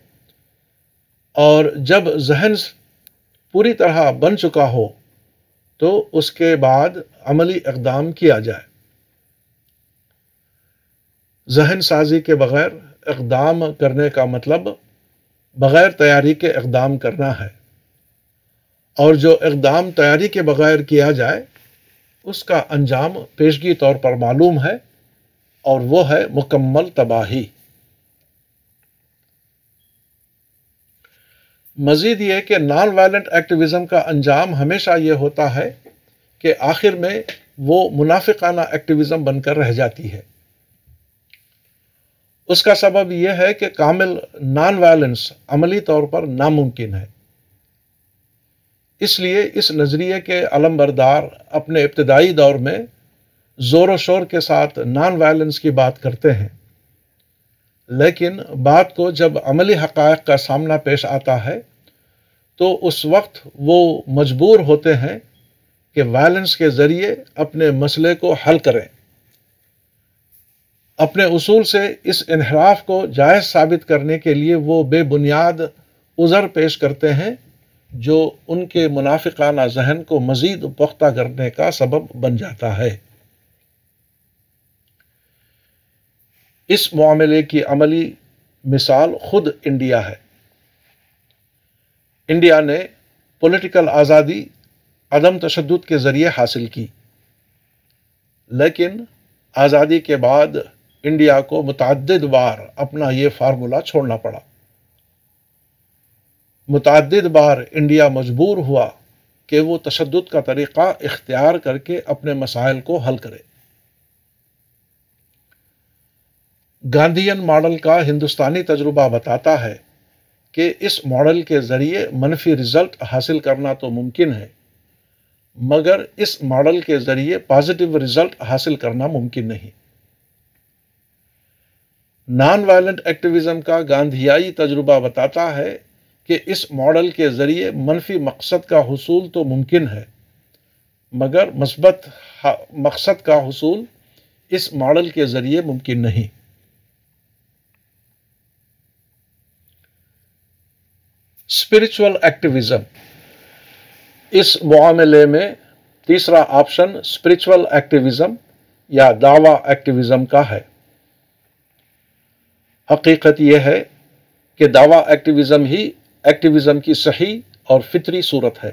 اور جب ذہن پوری طرح بن چکا ہو تو اس کے بعد عملی اقدام کیا جائے۔ ذہن سازی کے بغیر اقدام کرنے کا مطلب بغیر تیاری کے اقدام کرنا ہے۔ اور جو اقدام تیاری کے بغیر کیا جائے، اس کا انجام پیشگی طور پر معلوم ہے۔ اور وہ ہے مکمل تباہی۔ مزید یہ کہ نان وائلنٹ ایکٹیویزم کا انجام ہمیشہ یہ ہوتا ہے کہ آخر میں وہ منافقانہ ایکٹیویزم بن کر رہ جاتی ہے۔ اس کا سبب یہ ہے کہ کامل نان وائلنس عملی طور پر ناممکن ہے۔ اس لیے اس نظریے کے علم بردار اپنے ابتدائی دور میں زور و شور کے ساتھ نان وائلنس کی بات کرتے ہیں۔ لیکن بات کو جب عملی حقائق کا سامنا پیش آتا ہے، تو اس وقت وہ مجبور ہوتے ہیں کہ وائلنس کے ذریعے اپنے مسئلے کو حل کریں۔ اپنے اصول سے اس انحراف کو جائز ثابت کرنے کے لیے وہ بے بنیاد عذر پیش کرتے ہیں، جو ان کے منافقانہ ذہن کو مزید پختہ کرنے کا سبب بن جاتا ہے۔ اس معاملے کی عملی مثال خود انڈیا ہے۔ انڈیا نے پولیٹیکل آزادی، عدم تشدد کے ذریعے حاصل کی۔ لیکن آزادی کے بعد انڈیا کو متعدد بار اپنا یہ فارمولہ چھوڑنا پڑا۔ متعدد بار انڈیا مجبور ہوا کہ وہ تشدد کا طریقہ اختیار کر کے اپنے مسائل کو حل کرے۔ گاندھین ماڈل کا ہندوستانی تجربہ بتاتا ہے کہ اس ماڈل کے ذریعے منفی رزلٹ حاصل کرنا تو ممکن ہے، مگر اس ماڈل کے ذریعے پازیٹیو رزلٹ حاصل کرنا ممکن نہیں۔ نان وائلنٹ ایکٹیویزم کا گاندھیائی تجربہ بتاتا ہے کہ اس ماڈل کے ذریعے منفی مقصد کا حصول تو ممکن ہے، مگر مثبت مقصد کا حصول اس ماڈل کے ذریعے ممکن نہیں۔ اسپرچل ایکٹیویزم اس معاملے میں تیسرا آپشن اسپرچل ایکٹیویزم یا دعوی ایکٹیویزم کا ہے۔ حقیقت یہ ہے کہ دعوی ایکٹیویزم ہی ایکٹیویزم کی صحیح اور فطری صورت ہے۔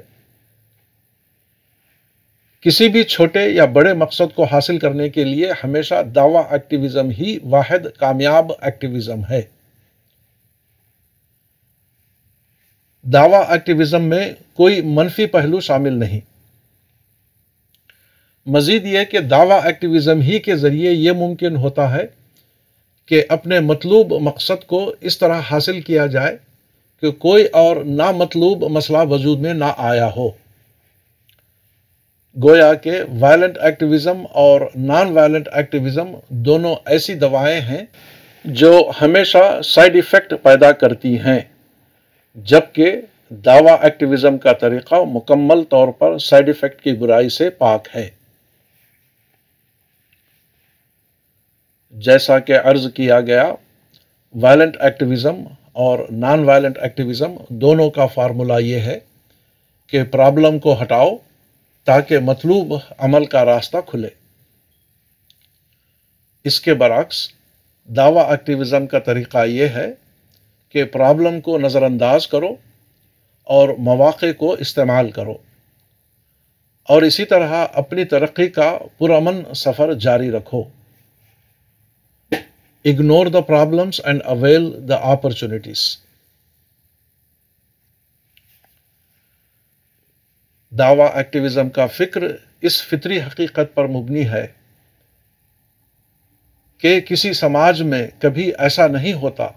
کسی بھی چھوٹے یا بڑے مقصد کو حاصل کرنے کے لیے ہمیشہ دعوی ایکٹیویزم ہی واحد کامیاب ایکٹیویزم ہے۔ دعوی ایکٹیویزم میں کوئی منفی پہلو شامل نہیں۔ مزید یہ کہ دعوی ایکٹیویزم ہی کے ذریعے یہ ممکن ہوتا ہے کہ اپنے مطلوب مقصد کو اس طرح حاصل کیا جائے کہ کوئی اور نامطلوب مسئلہ وجود میں نہ آیا ہو۔ گویا کہ وائلنٹ ایکٹیویزم اور نان وائلنٹ ایکٹیویزم دونوں ایسی دوائیں ہیں جو ہمیشہ سائیڈ ایفیکٹ پیدا کرتی ہیں۔ جبکہ دعوی ایکٹیویزم کا طریقہ مکمل طور پر سائیڈ ایفیکٹ کی برائی سے پاک ہے۔ جیسا کہ عرض کیا گیا وائلنٹ ایکٹیویزم اور نان وائلنٹ ایکٹیویزم دونوں کا فارمولا یہ ہے کہ پرابلم کو ہٹاؤ تاکہ مطلوب عمل کا راستہ کھلے۔ اس کے برعکس، دعوی ایکٹیویزم کا طریقہ یہ ہے کہ پرابلم کو نظر انداز کرو اور مواقع کو استعمال کرو۔ اور اسی طرح اپنی ترقی کا پرامن سفر جاری رکھو۔ Ignore the problems and avail the opportunities دعوی ایکٹیویزم کا فکر اس فطری حقیقت پر مبنی ہے کہ کسی سماج میں کبھی ایسا نہیں ہوتا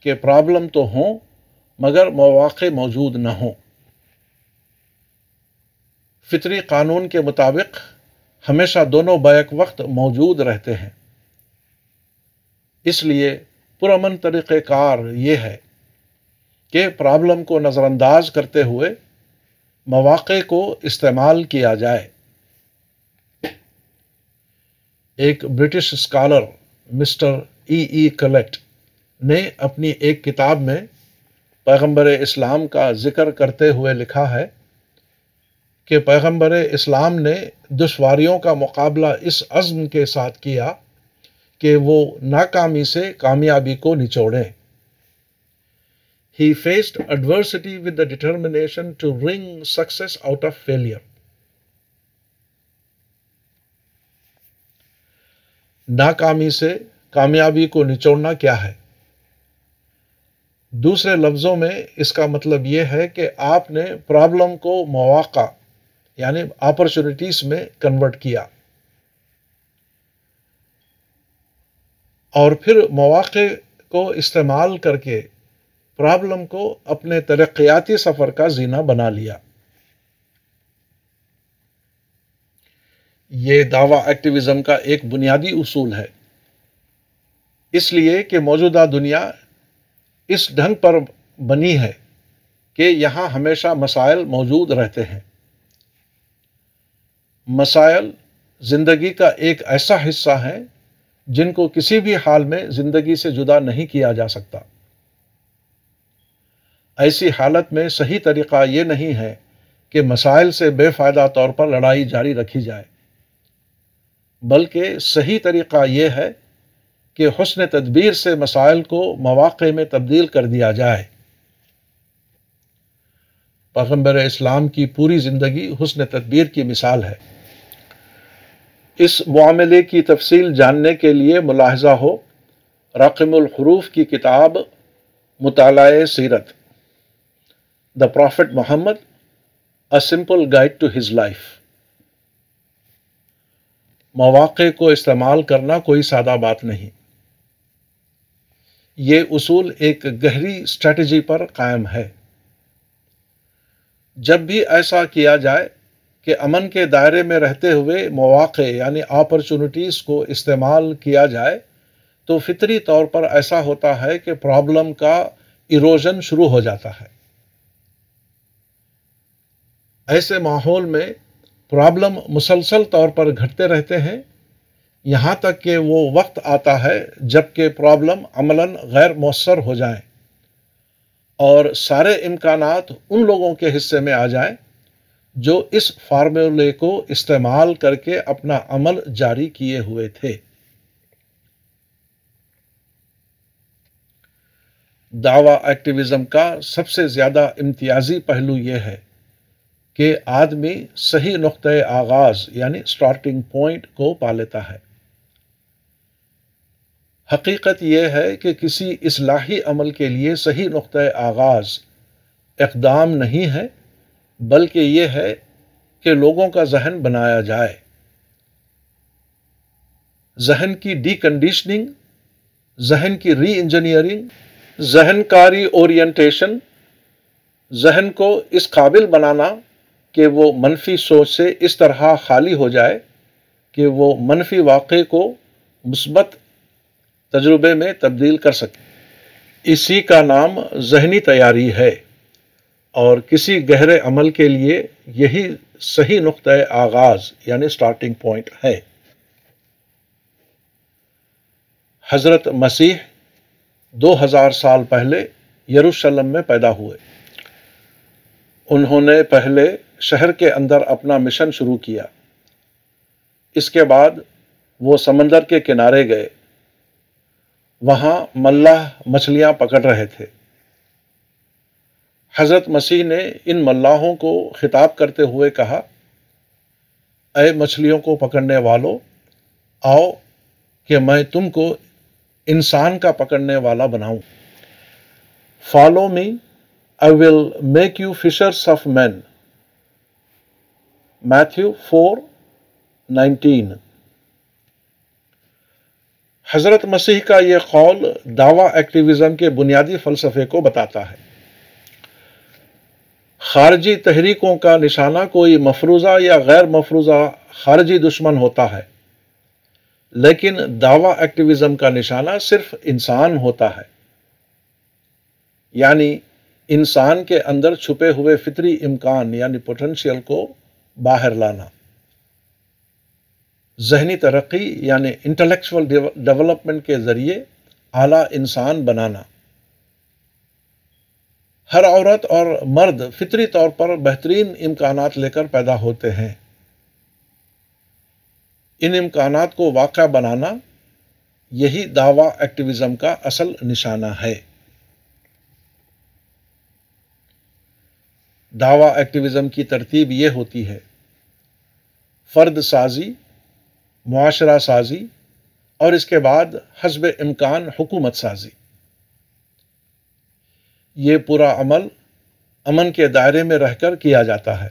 کہ پرابلم تو ہوں، مگر مواقع موجود نہ ہوں۔ فطری قانون کے مطابق ہمیشہ دونوں بیک وقت موجود رہتے ہیں۔ اس لیے پرامن طریقہ کار یہ ہے کہ پرابلم کو نظر انداز کرتے ہوئے مواقع کو استعمال کیا جائے۔ ایک British scholar mister E E Kellett نے اپنی ایک کتاب میں پیغمبر اسلام کا ذکر کرتے ہوئے لکھا ہے کہ پیغمبر اسلام نے دشواریوں کا مقابلہ اس عزم کے ساتھ کیا کہ وہ ناکامی سے کامیابی کو نچوڑیں۔ He faced adversity with the determination to wring success out of failure ناکامی سے کامیابی کو نچوڑنا کیا ہے؟ دوسرے لفظوں میں اس کا مطلب یہ ہے کہ آپ نے پرابلم کو مواقع یعنی اپرچونیٹیز میں کنورٹ کیا۔ اور پھر مواقع کو استعمال کر کے پرابلم کو اپنے ترقیاتی سفر کا زینہ بنا لیا۔ یہ دعوی ایکٹیویزم کا ایک بنیادی اصول ہے۔ اس لیے کہ موجودہ دنیا اس ڈھنگ پر بنی ہے کہ یہاں ہمیشہ مسائل موجود رہتے ہیں۔ مسائل زندگی کا ایک ایسا حصہ ہے جن کو کسی بھی حال میں زندگی سے جدا نہیں کیا جا سکتا۔ ایسی حالت میں صحیح طریقہ یہ نہیں ہے کہ مسائل سے بے فائدہ طور پر لڑائی جاری رکھی جائے، بلکہ صحیح طریقہ یہ ہے کہ حسن تدبیر سے مسائل کو مواقع میں تبدیل کر دیا جائے۔ پیغمبر اسلام کی پوری زندگی حسن تدبیر کی مثال ہے۔ اس معاملے کی تفصیل جاننے کے لیے ملاحظہ ہو۔ رقم الحروف کی کتاب مطالعہ سیرت۔ The prophet Muhammad a simple guide to his life مواقع کو استعمال کرنا کوئی سادہ بات نہیں۔ یہ اصول ایک گہری اسٹریٹجی پر قائم ہے۔ جب بھی ایسا کیا جائے کہ امن کے دائرے میں رہتے ہوئے مواقع یعنی اپرچونیٹیز کو استعمال کیا جائے، تو فطری طور پر ایسا ہوتا ہے کہ پرابلم کا ایروژن شروع ہو جاتا ہے۔ ایسے ماحول میں پرابلم مسلسل طور پر گھٹتے رہتے ہیں۔ یہاں تک کہ وہ وقت آتا ہے جبکہ پرابلم عملاً غیر مؤثر ہو جائیں اور سارے امکانات ان لوگوں کے حصے میں آ جائیں جو اس فارمولے کو استعمال کر کے اپنا عمل جاری کیے ہوئے تھے۔ دعوی ایکٹیویزم کا سب سے زیادہ امتیازی پہلو یہ ہے کہ آدمی صحیح نقطۂ آغاز یعنی اسٹارٹنگ پوائنٹ کو پا لیتا ہے۔ حقیقت یہ ہے کہ کسی اصلاحی عمل کے لیے صحیح نقطۂ آغاز اقدام نہیں ہے، بلکہ یہ ہے کہ لوگوں کا ذہن بنایا جائے۔ ذہن کی ڈی کنڈیشننگ ذہن کی ری انجینئرنگ ذہن کاری اورینٹیشن ذہن کو اس قابل بنانا کہ وہ منفی سوچ سے اس طرح خالی ہو جائے کہ وہ منفی واقعے کو مثبت تجربے میں تبدیل کر سکے اسی کا نام ذہنی تیاری ہے اور کسی گہرے عمل کے لیے یہی صحیح نقطۂ آغاز یعنی اسٹارٹنگ پوائنٹ ہے۔ حضرت مسیح دو ہزار سال پہلے یروشلم میں پیدا ہوئے۔ انہوں نے پہلے شہر کے اندر اپنا مشن شروع کیا۔ اس کے بعد وہ سمندر کے کنارے گئے۔ وہاں ملاح مچھلیاں پکڑ رہے تھے۔ حضرت مسیح نے ان ملاحوں کو خطاب کرتے ہوئے کہا، اے مچھلیوں کو پکڑنے والوں آؤ کہ میں تم کو انسان کا پکڑنے والا بناؤں۔ Follow me I will make you fishers of men Matthew four nineteen حضرت مسیح کا یہ قول دعوی ایکٹیویزم کے بنیادی فلسفے کو بتاتا ہے۔ خارجی تحریکوں کا نشانہ کوئی مفروضہ یا غیر مفروضہ خارجی دشمن ہوتا ہے، لیکن دعوی ایکٹیویزم کا نشانہ صرف انسان ہوتا ہے۔ یعنی انسان کے اندر چھپے ہوئے فطری امکان یعنی پوٹینشیل کو باہر لانا۔ ذہنی ترقی یعنی انٹلیکچول ڈیولپمنٹ کے ذریعے اعلیٰ انسان بنانا۔ ہر عورت اور مرد فطری طور پر بہترین امکانات لے کر پیدا ہوتے ہیں۔ ان امکانات کو واقع بنانا یہی دعوی ایکٹیویزم کا اصل نشانہ ہے۔ دعوی ایکٹیویزم کی ترتیب یہ ہوتی ہے۔ فرد سازی معاشرہ سازی اور اس کے بعد حسب امکان حکومت سازی۔ یہ پورا عمل امن کے دائرے میں رہ کر کیا جاتا ہے۔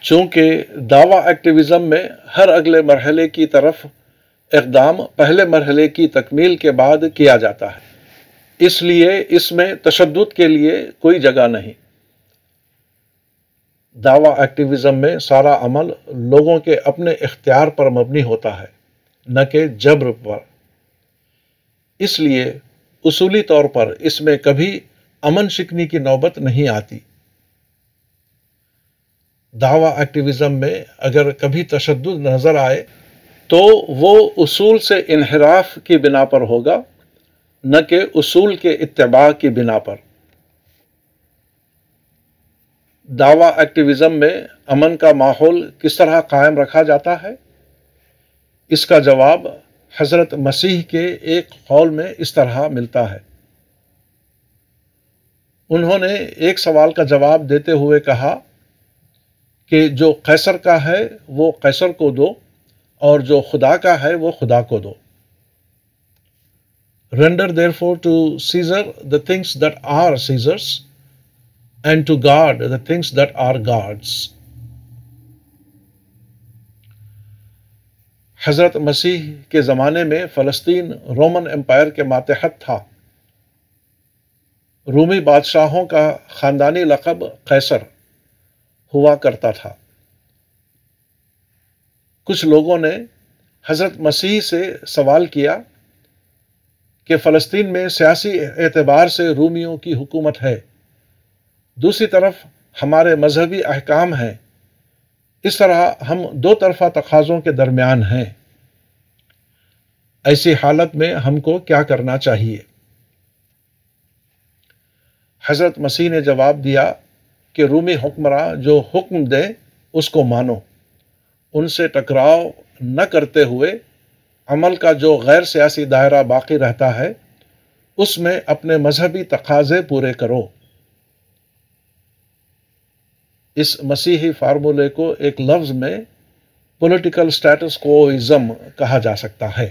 چونکہ دعوی ایکٹیویزم میں ہر اگلے مرحلے کی طرف اقدام پہلے مرحلے کی تکمیل کے بعد کیا جاتا ہے۔ اس لیے اس میں تشدد کے لیے کوئی جگہ نہیں۔ دعوی ایکٹیویزم میں سارا عمل لوگوں کے اپنے اختیار پر مبنی ہوتا ہے، نہ کہ جبر پر۔ اس لیے اصولی طور پر اس میں کبھی امن شکنی کی نوبت نہیں آتی۔ دعوی ایکٹیویزم میں اگر کبھی تشدد نظر آئے تو وہ اصول سے انحراف کی بنا پر ہوگا، نہ کہ اصول کے اتباع کی بنا پر۔ دعوی ایکٹیویزم میں امن کا ماحول کس طرح قائم رکھا جاتا ہے؟ اس کا جواب حضرت مسیح کے ایک قول میں اس طرح ملتا ہے۔ انہوں نے ایک سوال کا جواب دیتے ہوئے کہا کہ جو قیصر کا ہے وہ قیصر کو دو اور جو خدا کا ہے وہ خدا کو دو۔ Render therefore to Caesar the things that are Caesar's and to God the things that are God's حضرت مسیح کے زمانے میں فلسطین رومن امپائر کے ماتحت تھا۔ رومی بادشاہوں کا خاندانی لقب قیصر ہوا کرتا تھا۔ کچھ لوگوں نے حضرت مسیح سے سوال کیا کہ فلسطین میں سیاسی اعتبار سے رومیوں کی حکومت ہے۔ دوسری طرف ہمارے مذہبی احکام ہیں۔ اس طرح ہم دو طرفہ تقاضوں کے درمیان ہیں۔ ایسی حالت میں ہم کو کیا کرنا چاہیے؟ حضرت مسیح نے جواب دیا کہ رومی حکمراں جو حکم دے اس کو مانو۔ ان سے ٹکراؤ نہ کرتے ہوئے عمل کا جو غیر سیاسی دائرہ باقی رہتا ہے، اس میں اپنے مذہبی تقاضے پورے کرو۔ اس مسیحی فارمولے کو ایک لفظ میں پولیٹیکل سٹیٹس کوئزم کہا جا سکتا ہے۔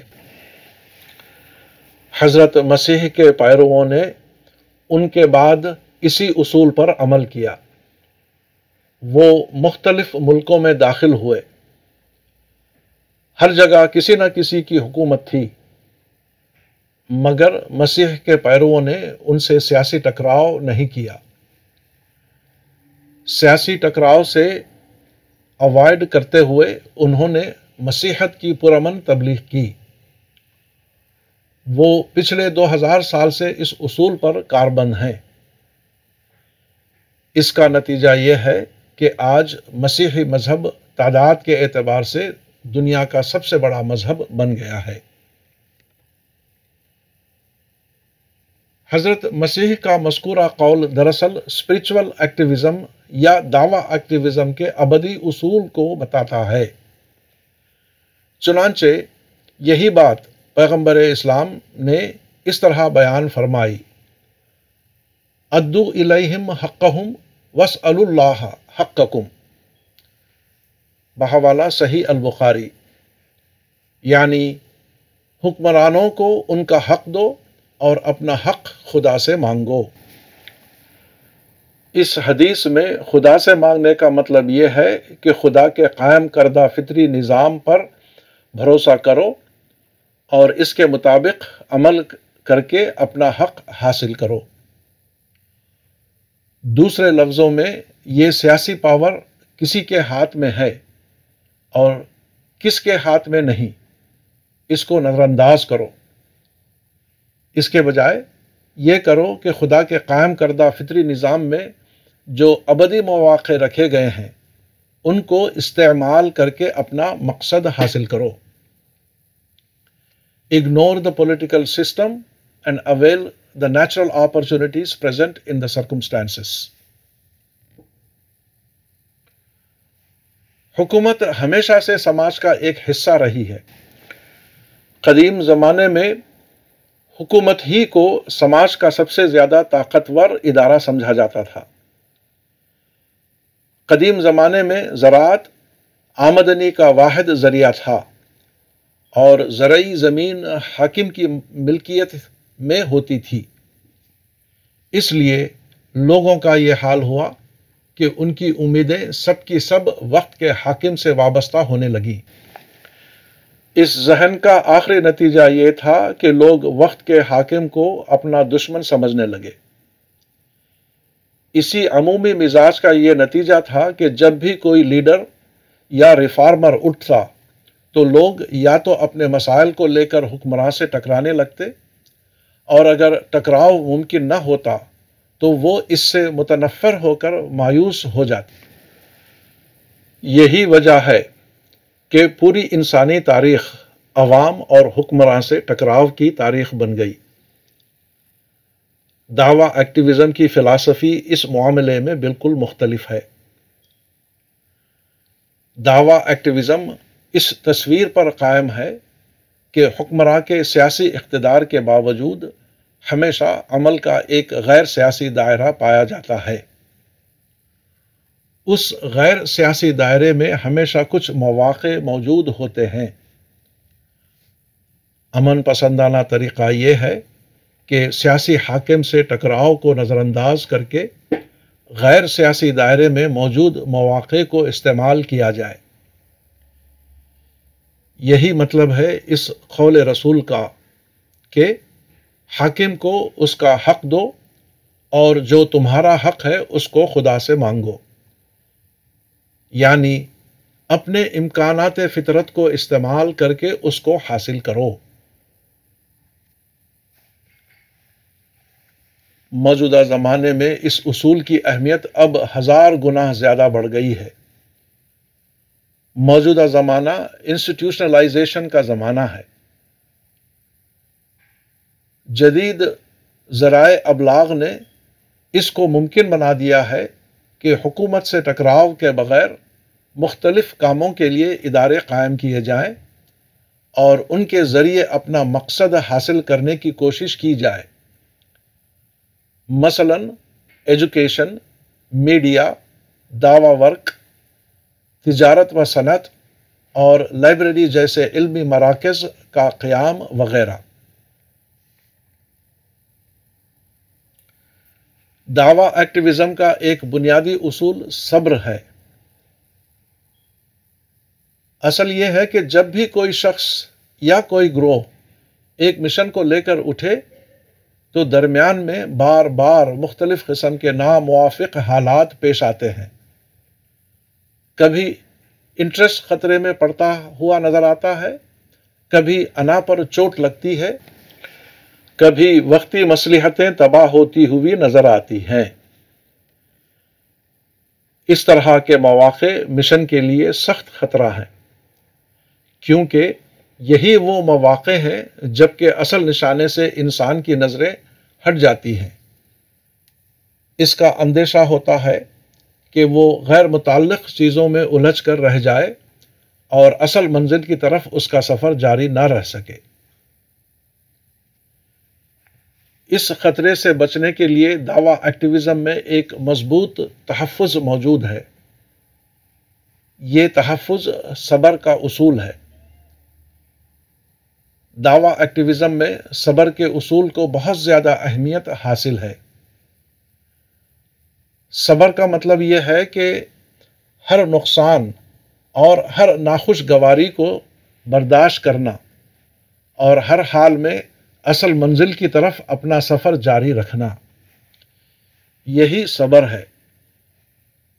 حضرت مسیح کے پیرووں نے ان کے بعد اسی اصول پر عمل کیا۔ وہ مختلف ملکوں میں داخل ہوئے۔ ہر جگہ کسی نہ کسی کی حکومت تھی۔ مگر مسیح کے پیرووں نے ان سے سیاسی ٹکراؤ نہیں کیا۔ سیاسی ٹکراؤ سے اوائڈ کرتے ہوئے انہوں نے مسیحت کی پرامن تبلیغ کی۔ وہ پچھلے دو ہزار سال سے اس اصول پر کاربند ہیں۔ اس کا نتیجہ یہ ہے کہ آج مسیحی مذہب تعداد کے اعتبار سے دنیا کا سب سے بڑا مذہب بن گیا ہے۔ حضرت مسیح کا مذکورہ قول دراصل اسپرچل ایکٹیویزم یا دعوی ایکٹیویزم کے ابدی اصول کو بتاتا ہے۔ چنانچہ یہی بات پیغمبر اسلام نے اس طرح بیان فرمائی۔ ادو الہم حقہم وس اللہ حقکم۔ بہوالا صحیح البخاری۔ یعنی حکمرانوں کو ان کا حق دو اور اپنا حق خدا سے مانگو۔ اس حدیث میں خدا سے مانگنے کا مطلب یہ ہے کہ خدا کے قائم کردہ فطری نظام پر بھروسہ کرو اور اس کے مطابق عمل کر کے اپنا حق حاصل کرو۔ دوسرے لفظوں میں یہ سیاسی پاور کسی کے ہاتھ میں ہے اور کس کے ہاتھ میں نہیں، اس کو نظر انداز کرو۔ اس کے بجائے یہ کرو کہ خدا کے قائم کردہ فطری نظام میں جو ابدی مواقع رکھے گئے ہیں، ان کو استعمال کر کے اپنا مقصد حاصل کرو۔ Ignore the political system and avail the natural opportunities present in the circumstances حکومت ہمیشہ سے سماج کا ایک حصہ رہی ہے۔ قدیم زمانے میں حکومت ہی کو سماج کا سب سے زیادہ طاقتور ادارہ سمجھا جاتا تھا۔ قدیم زمانے میں زراعت آمدنی کا واحد ذریعہ تھا اور زرعی زمین حاکم کی ملکیت میں ہوتی تھی۔ اس لیے لوگوں کا یہ حال ہوا کہ ان کی امیدیں سب کی سب وقت کے حاکم سے وابستہ ہونے لگی اس ذہن کا آخری نتیجہ یہ تھا کہ لوگ وقت کے حاکم کو اپنا دشمن سمجھنے لگے۔ اسی عمومی مزاج کا یہ نتیجہ تھا کہ جب بھی کوئی لیڈر یا ریفارمر اٹھتا تو لوگ یا تو اپنے مسائل کو لے کر حکمراں سے ٹکرانے لگتے اور اگر ٹکراؤ ممکن نہ ہوتا تو وہ اس سے متنفر ہو کر مایوس ہو جاتی یہی وجہ ہے کہ پوری انسانی تاریخ عوام اور حکمراں سے ٹکراؤ کی تاریخ بن گئی۔ دعوی ایکٹیویزم کی فلاسفی اس معاملے میں بالکل مختلف ہے۔ دعوی ایکٹیویزم اس تصویر پر قائم ہے کہ حکمراں کے سیاسی اقتدار کے باوجود ہمیشہ عمل کا ایک غیر سیاسی دائرہ پایا جاتا ہے۔ اس غیر سیاسی دائرے میں ہمیشہ کچھ مواقع موجود ہوتے ہیں۔ امن پسندانہ طریقہ یہ ہے کہ سیاسی حاکم سے ٹکراؤ کو نظر انداز کر کے غیر سیاسی دائرے میں موجود مواقع کو استعمال کیا جائے۔ یہی مطلب ہے اس قول رسول کا کہ حاکم کو اس کا حق دو اور جو تمہارا حق ہے اس کو خدا سے مانگو۔ یعنی اپنے امکانات فطرت کو استعمال کر کے اس کو حاصل کرو۔ موجودہ زمانے میں اس اصول کی اہمیت اب ہزار گنا زیادہ بڑھ گئی ہے۔ موجودہ زمانہ انسٹیٹیوشنلائزیشن کا زمانہ ہے۔ جدید ذرائع ابلاغ نے اس کو ممکن بنا دیا ہے۔ کہ حکومت سے ٹکراؤ کے بغیر مختلف کاموں کے لیے ادارے قائم کیے جائیں اور ان کے ذریعے اپنا مقصد حاصل کرنے کی کوشش کی جائے۔ مثلا ایجوکیشن، میڈیا، دعوی ورک، تجارت و صنعت اور لائبریری جیسے علمی مراکز کا قیام وغیرہ۔ دعوی ایکٹیویزم کا ایک بنیادی اصول صبر ہے۔ اصل یہ ہے کہ جب بھی کوئی شخص یا کوئی گروہ ایک مشن کو لے کر اٹھے تو درمیان میں بار بار مختلف قسم کے ناموافق حالات پیش آتے ہیں۔ کبھی انٹرسٹ خطرے میں پڑتا ہوا نظر آتا ہے، کبھی انا پر چوٹ لگتی ہے۔ کبھی وقتی مصلحتیں تباہ ہوتی ہوئی نظر آتی ہیں۔ اس طرح کے مواقع مشن کے لیے سخت خطرہ ہے کیونکہ یہی وہ مواقع ہیں جبکہ اصل نشانے سے انسان کی نظریں ہٹ جاتی ہیں۔ اس کا اندیشہ ہوتا ہے کہ وہ غیر متعلق چیزوں میں الجھ کر رہ جائے اور اصل منزل کی طرف اس کا سفر جاری نہ رہ سکے۔ اس خطرے سے بچنے کے لیے دعوی ایکٹیویزم میں ایک مضبوط تحفظ موجود ہے۔ یہ تحفظ صبر کا اصول ہے۔ دعوی ایکٹیویزم میں صبر کے اصول کو بہت زیادہ اہمیت حاصل ہے۔ صبر کا مطلب یہ ہے کہ ہر نقصان اور ہر ناخوشگواری کو برداشت کرنا اور ہر حال میں اصل منزل کی طرف اپنا سفر جاری رکھنا۔ یہی صبر ہے۔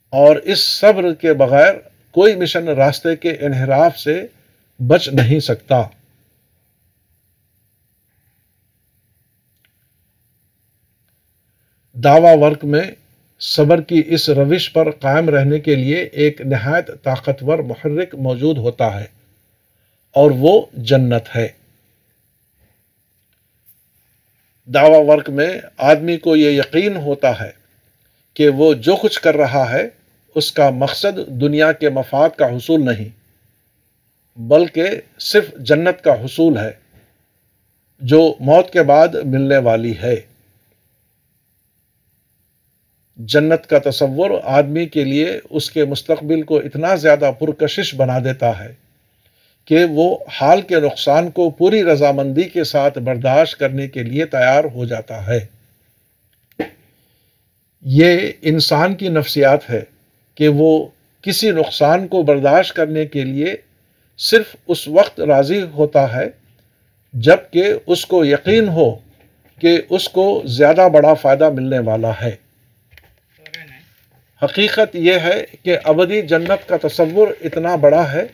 اور اس صبر کے بغیر کوئی مشن راستے کے انحراف سے بچ نہیں سکتا۔ دعوی ورک میں صبر کی اس روش پر قائم رہنے کے لیے ایک نہایت طاقتور محرک موجود ہوتا ہے اور وہ جنت ہے۔ دعوی ورک میں آدمی کو یہ یقین ہوتا ہے کہ وہ جو کچھ کر رہا ہے، اس کا مقصد دنیا کے مفاد کا حصول نہیں، بلکہ صرف جنت کا حصول ہے، جو موت کے بعد ملنے والی ہے۔ جنت کا تصور آدمی کے لیے اس کے مستقبل کو اتنا زیادہ پرکشش بنا دیتا ہے۔ کہ وہ حال کے نقصان کو پوری رضامندی کے ساتھ برداشت کرنے کے لیے تیار ہو جاتا ہے۔ یہ انسان کی نفسیات ہے کہ وہ کسی نقصان کو برداشت کرنے کے لیے صرف اس وقت راضی ہوتا ہے جبکہ اس کو یقین ہو کہ اس کو زیادہ بڑا فائدہ ملنے والا ہے۔ حقیقت یہ ہے کہ ابدی جنت کا تصور اتنا بڑا ہے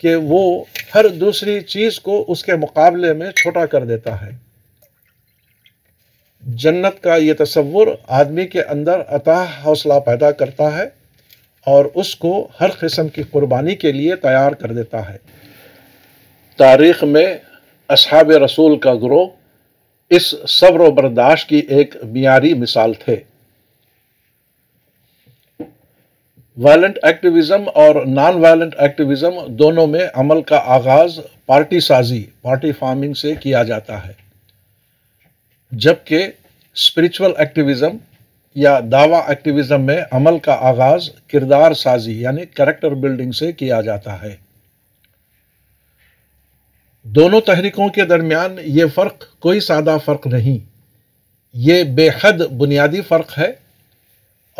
کہ وہ ہر دوسری چیز کو اس کے مقابلے میں چھوٹا کر دیتا ہے۔ جنت کا یہ تصور آدمی کے اندر عطا حوصلہ پیدا کرتا ہے اور اس کو ہر قسم کی قربانی کے لیے تیار کر دیتا ہے۔ تاریخ میں اصحاب رسول کا گروہ اس صبر و برداشت کی ایک معیاری مثال تھے۔ وائلنٹ ایکٹیویزم اور نان وائلنٹ ایکٹیویزم دونوں میں عمل کا آغاز پارٹی سازی، پارٹی فارمنگ سے کیا جاتا ہے۔ جبکہ اسپرچل ایکٹیویزم یا دعوی ایکٹیویزم میں عمل کا آغاز کردار سازی یعنی کریکٹر بلڈنگ سے کیا جاتا ہے۔ دونوں تحریکوں کے درمیان یہ فرق، کوئی سادہ فرق نہیں۔ یہ بے حد بنیادی فرق ہے۔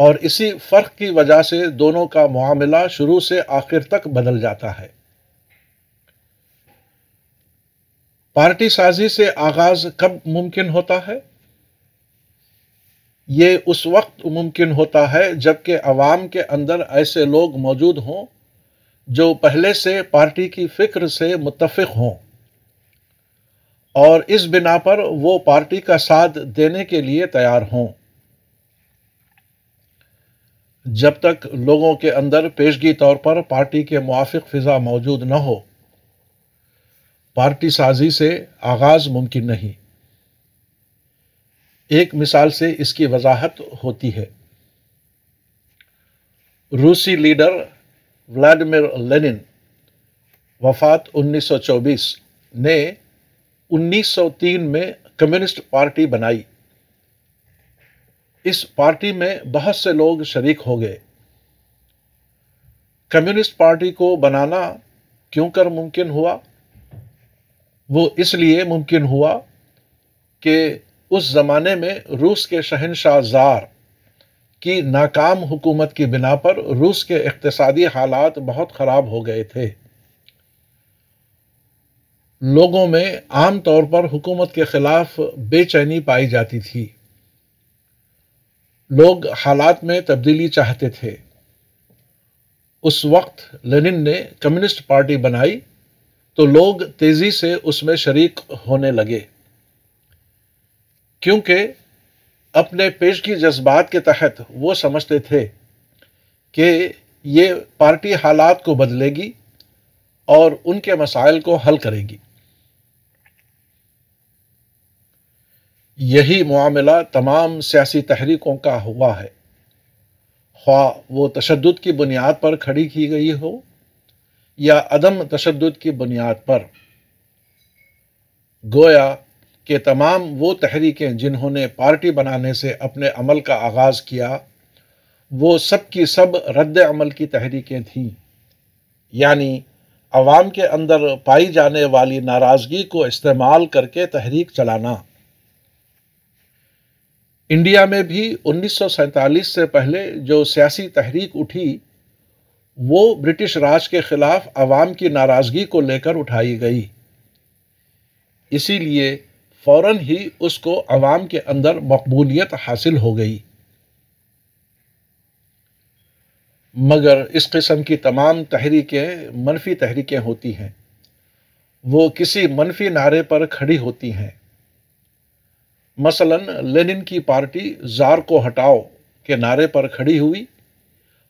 اور اسی فرق کی وجہ سے دونوں کا معاملہ شروع سے آخر تک بدل جاتا ہے۔ پارٹی سازی سے آغاز کب ممکن ہوتا ہے؟ یہ اس وقت ممکن ہوتا ہے جبکہ عوام کے اندر ایسے لوگ موجود ہوں جو پہلے سے پارٹی کی فکر سے متفق ہوں۔ اور اس بنا پر وہ پارٹی کا ساتھ دینے کے لیے تیار ہوں۔ جب تک لوگوں کے اندر پیشگی طور پر پارٹی کے موافق فضا موجود نہ ہو، پارٹی سازی سے آغاز ممکن نہیں۔ ایک مثال سے اس کی وضاحت ہوتی ہے۔ روسی لیڈر ولادیمیر لینن وفات انیس سو چوبیس نے انیس سو تین میں کمیونسٹ پارٹی بنائی۔ اس پارٹی میں بہت سے لوگ شریک ہو گئے کمیونسٹ پارٹی کو بنانا کیوں کر ممکن ہوا؟ وہ اس لیے ممکن ہوا کہ اس زمانے میں روس کے شہنشاہ زار کی ناکام حکومت کی بنا پر روس کے اقتصادی حالات بہت خراب ہو گئے تھے۔ لوگوں میں عام طور پر حکومت کے خلاف بے چینی پائی جاتی تھی۔ لوگ حالات میں تبدیلی چاہتے تھے۔ اس وقت لینن نے کمیونسٹ پارٹی بنائی تو لوگ تیزی سے اس میں شریک ہونے لگے۔ کیونکہ اپنے پیشگی جذبات کے تحت وہ سمجھتے تھے کہ یہ پارٹی حالات کو بدلے گی اور ان کے مسائل کو حل کرے گی۔ یہی معاملہ تمام سیاسی تحریکوں کا ہوا ہے۔ خواہ وہ تشدد کی بنیاد پر کھڑی کی گئی ہو یا عدم تشدد کی بنیاد پر۔ گویا کہ تمام وہ تحریکیں جنہوں نے پارٹی بنانے سے اپنے عمل کا آغاز کیا، وہ سب کی سب رد عمل کی تحریکیں تھیں۔ یعنی عوام کے اندر پائی جانے والی ناراضگی کو استعمال کر کے تحریک چلانا۔ انڈیا میں بھی انیس سو سینتالیس سے پہلے جو سیاسی تحریک اٹھی، وہ برٹش راج کے خلاف عوام کی ناراضگی کو لے کر اٹھائی گئی۔ اسی لیے فوراً ہی اس کو عوام کے اندر مقبولیت حاصل ہو گئی۔ مگر اس قسم کی تمام تحریکیں منفی تحریکیں ہوتی ہیں۔ وہ کسی منفی نعرے پر کھڑی ہوتی ہیں۔ مثلا لینن کی پارٹی زار کو ہٹاؤ کے نعرے پر کھڑی ہوئی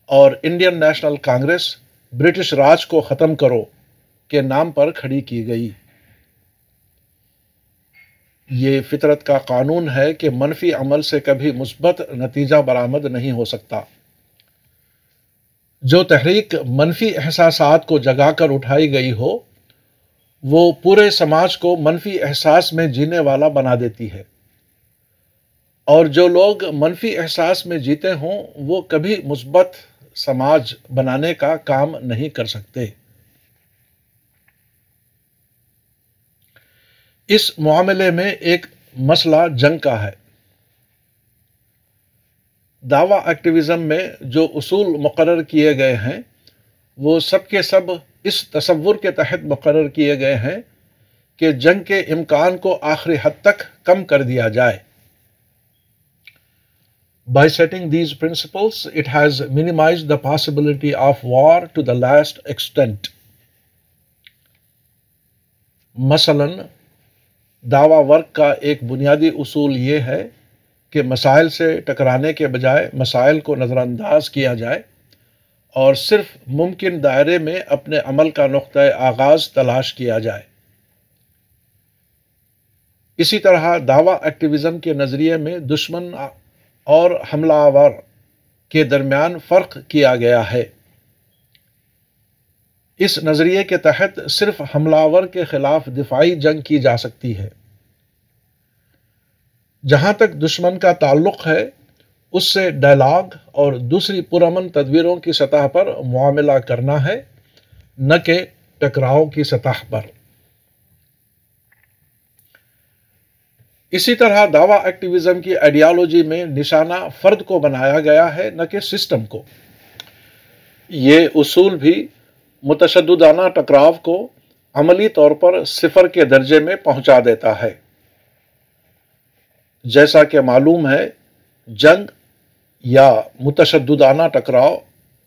اور Indian National Congress British Raj کو ختم کرو کے نام پر کھڑی کی گئی۔ یہ فطرت کا قانون ہے کہ منفی عمل سے کبھی مثبت نتیجہ برآمد نہیں ہو سکتا۔ جو تحریک منفی احساسات کو جگا کر اٹھائی گئی ہو، وہ پورے سماج کو منفی احساس میں جینے والا بنا دیتی ہے۔ اور جو لوگ منفی احساس میں جیتے ہوں، وہ کبھی مثبت سماج بنانے کا کام نہیں کر سکتے۔ اس معاملے میں ایک مسئلہ جنگ کا ہے۔ دعوی ایکٹیویزم میں جو اصول مقرر کیے گئے ہیں، وہ سب کے سب اس تصور کے تحت مقرر کیے گئے ہیں کہ جنگ کے امکان کو آخری حد تک کم کر دیا جائے۔ By setting these principles it has minimize the possibility of war to the last extent مثلاً، دعوی ورک کا ایک بنیادی اصول یہ ہے کہ مسائل سے ٹکرانے کے بجائے مسائل کو نظر انداز کیا جائے اور صرف ممکن دائرے میں اپنے عمل کا نقطۂ آغاز تلاش کیا جائے۔ اسی طرح دعوی ایکٹیویزم کے نظریے میں دشمن اور حملہ آور کے درمیان فرق کیا گیا ہے۔ اس نظریے کے تحت صرف حملہ آور کے خلاف دفاعی جنگ کی جا سکتی ہے۔ جہاں تک دشمن کا تعلق ہے، اس سے ڈائلاگ اور دوسری پرامن تدبیروں کی سطح پر معاملہ کرنا ہے، نہ کہ ٹکراؤ کی سطح پر۔ اسی طرح دعوی ایکٹیویزم کی آئیڈیالوجی میں نشانہ فرد کو بنایا گیا ہے، نہ کہ سسٹم کو۔ یہ اصول بھی متشددانہ ٹکراؤ کو عملی طور پر صفر کے درجے میں پہنچا دیتا ہے۔ جیسا کہ معلوم ہے، جنگ یا متشددانہ ٹکراؤ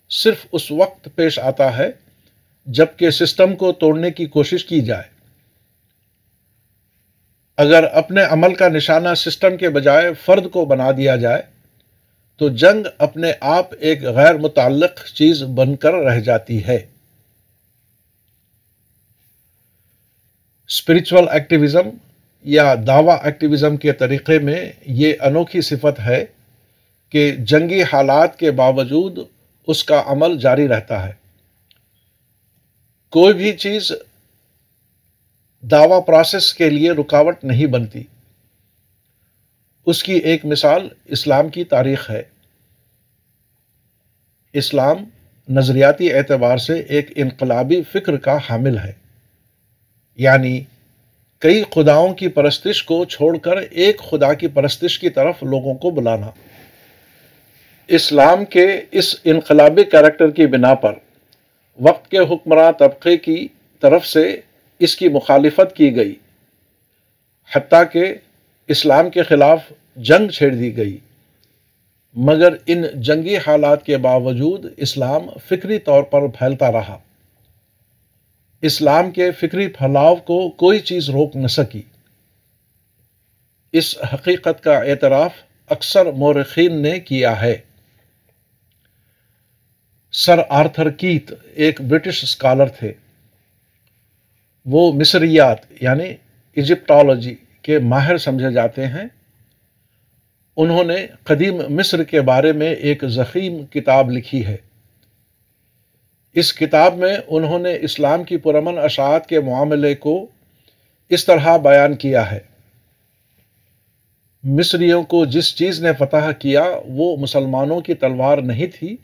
صرف اس وقت پیش آتا ہے جبکہ سسٹم کو توڑنے کی کوشش کی جائے۔ اگر اپنے عمل کا نشانہ سسٹم کے بجائے فرد کو بنا دیا جائے، تو جنگ اپنے آپ ایک غیر متعلق چیز بن کر رہ جاتی ہے۔ اسپرچل ایکٹیویزم یا دعوی ایکٹیویزم کے طریقے میں یہ انوکھی صفت ہے کہ جنگی حالات کے باوجود اس کا عمل جاری رہتا ہے۔ کوئی بھی چیز دعوی پروسیس کے لیے رکاوٹ نہیں بنتی۔ اس کی ایک مثال اسلام کی تاریخ ہے۔ اسلام نظریاتی اعتبار سے ایک انقلابی فکر کا حامل ہے۔ یعنی کئی خداؤں کی پرستش کو چھوڑ کر ایک خدا کی پرستش کی طرف لوگوں کو بلانا۔ اسلام کے اس انقلابی کیریکٹر کی بنا پر وقت کے حکمراں طبقے کی طرف سے اس کی مخالفت کی گئی، حتیٰ کہ اسلام کے خلاف جنگ چھیڑ دی گئی۔ مگر ان جنگی حالات کے باوجود اسلام فکری طور پر پھیلتا رہا۔ اسلام کے فکری پھیلاؤ کو کوئی چیز روک نہ سکی۔ اس حقیقت کا اعتراف اکثر مورخین نے کیا ہے۔ سر آرتھر کیت، ایک برٹش اسکالر تھے۔ وہ مصریات یعنی ایجپٹالوجی کے ماہر سمجھے جاتے ہیں، انہوں نے قدیم مصر کے بارے میں ایک زخیم کتاب لکھی ہے۔ اس کتاب میں انہوں نے اسلام کی پرامن اشاعت کے معاملے کو اس طرح بیان کیا ہے۔ مصریوں کو جس چیز نے فتح کیا وہ مسلمانوں کی تلوار نہیں تھی،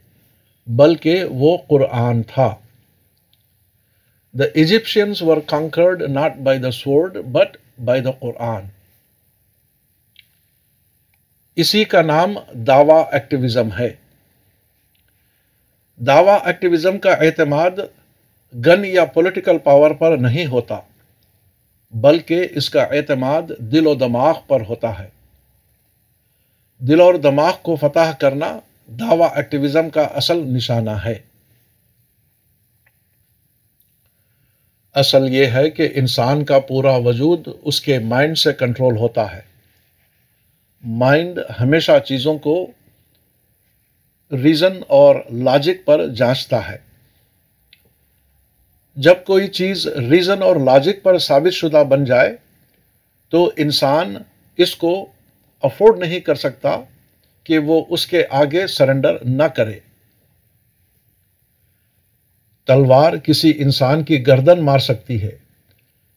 بلکہ وہ قرآن تھا۔ The Egyptians were conquered not by the sword but by the Quran اسی کا نام دعوی ایکٹیویزم ہے۔ دعوی ایکٹیویزم کا اعتماد گن یا پولیٹیکل پاور پر نہیں ہوتا، بلکہ اس کا اعتماد دل و دماغ پر ہوتا ہے۔ دل اور دماغ کو فتح کرنا دعوی ایکٹیویزم کا اصل نشانہ ہے۔ اصل یہ ہے کہ انسان کا پورا وجود اس کے مائنڈ سے کنٹرول ہوتا ہے۔ مائنڈ ہمیشہ چیزوں کو ریزن اور لاجک پر جانچتا ہے۔ جب کوئی چیز ریزن اور لاجک پر ثابت شدہ بن جائے تو انسان اس کو افورڈ نہیں کر سکتا کہ وہ اس کے آگے سرنڈر نہ کرے۔ تلوار کسی انسان کی گردن مار سکتی ہے،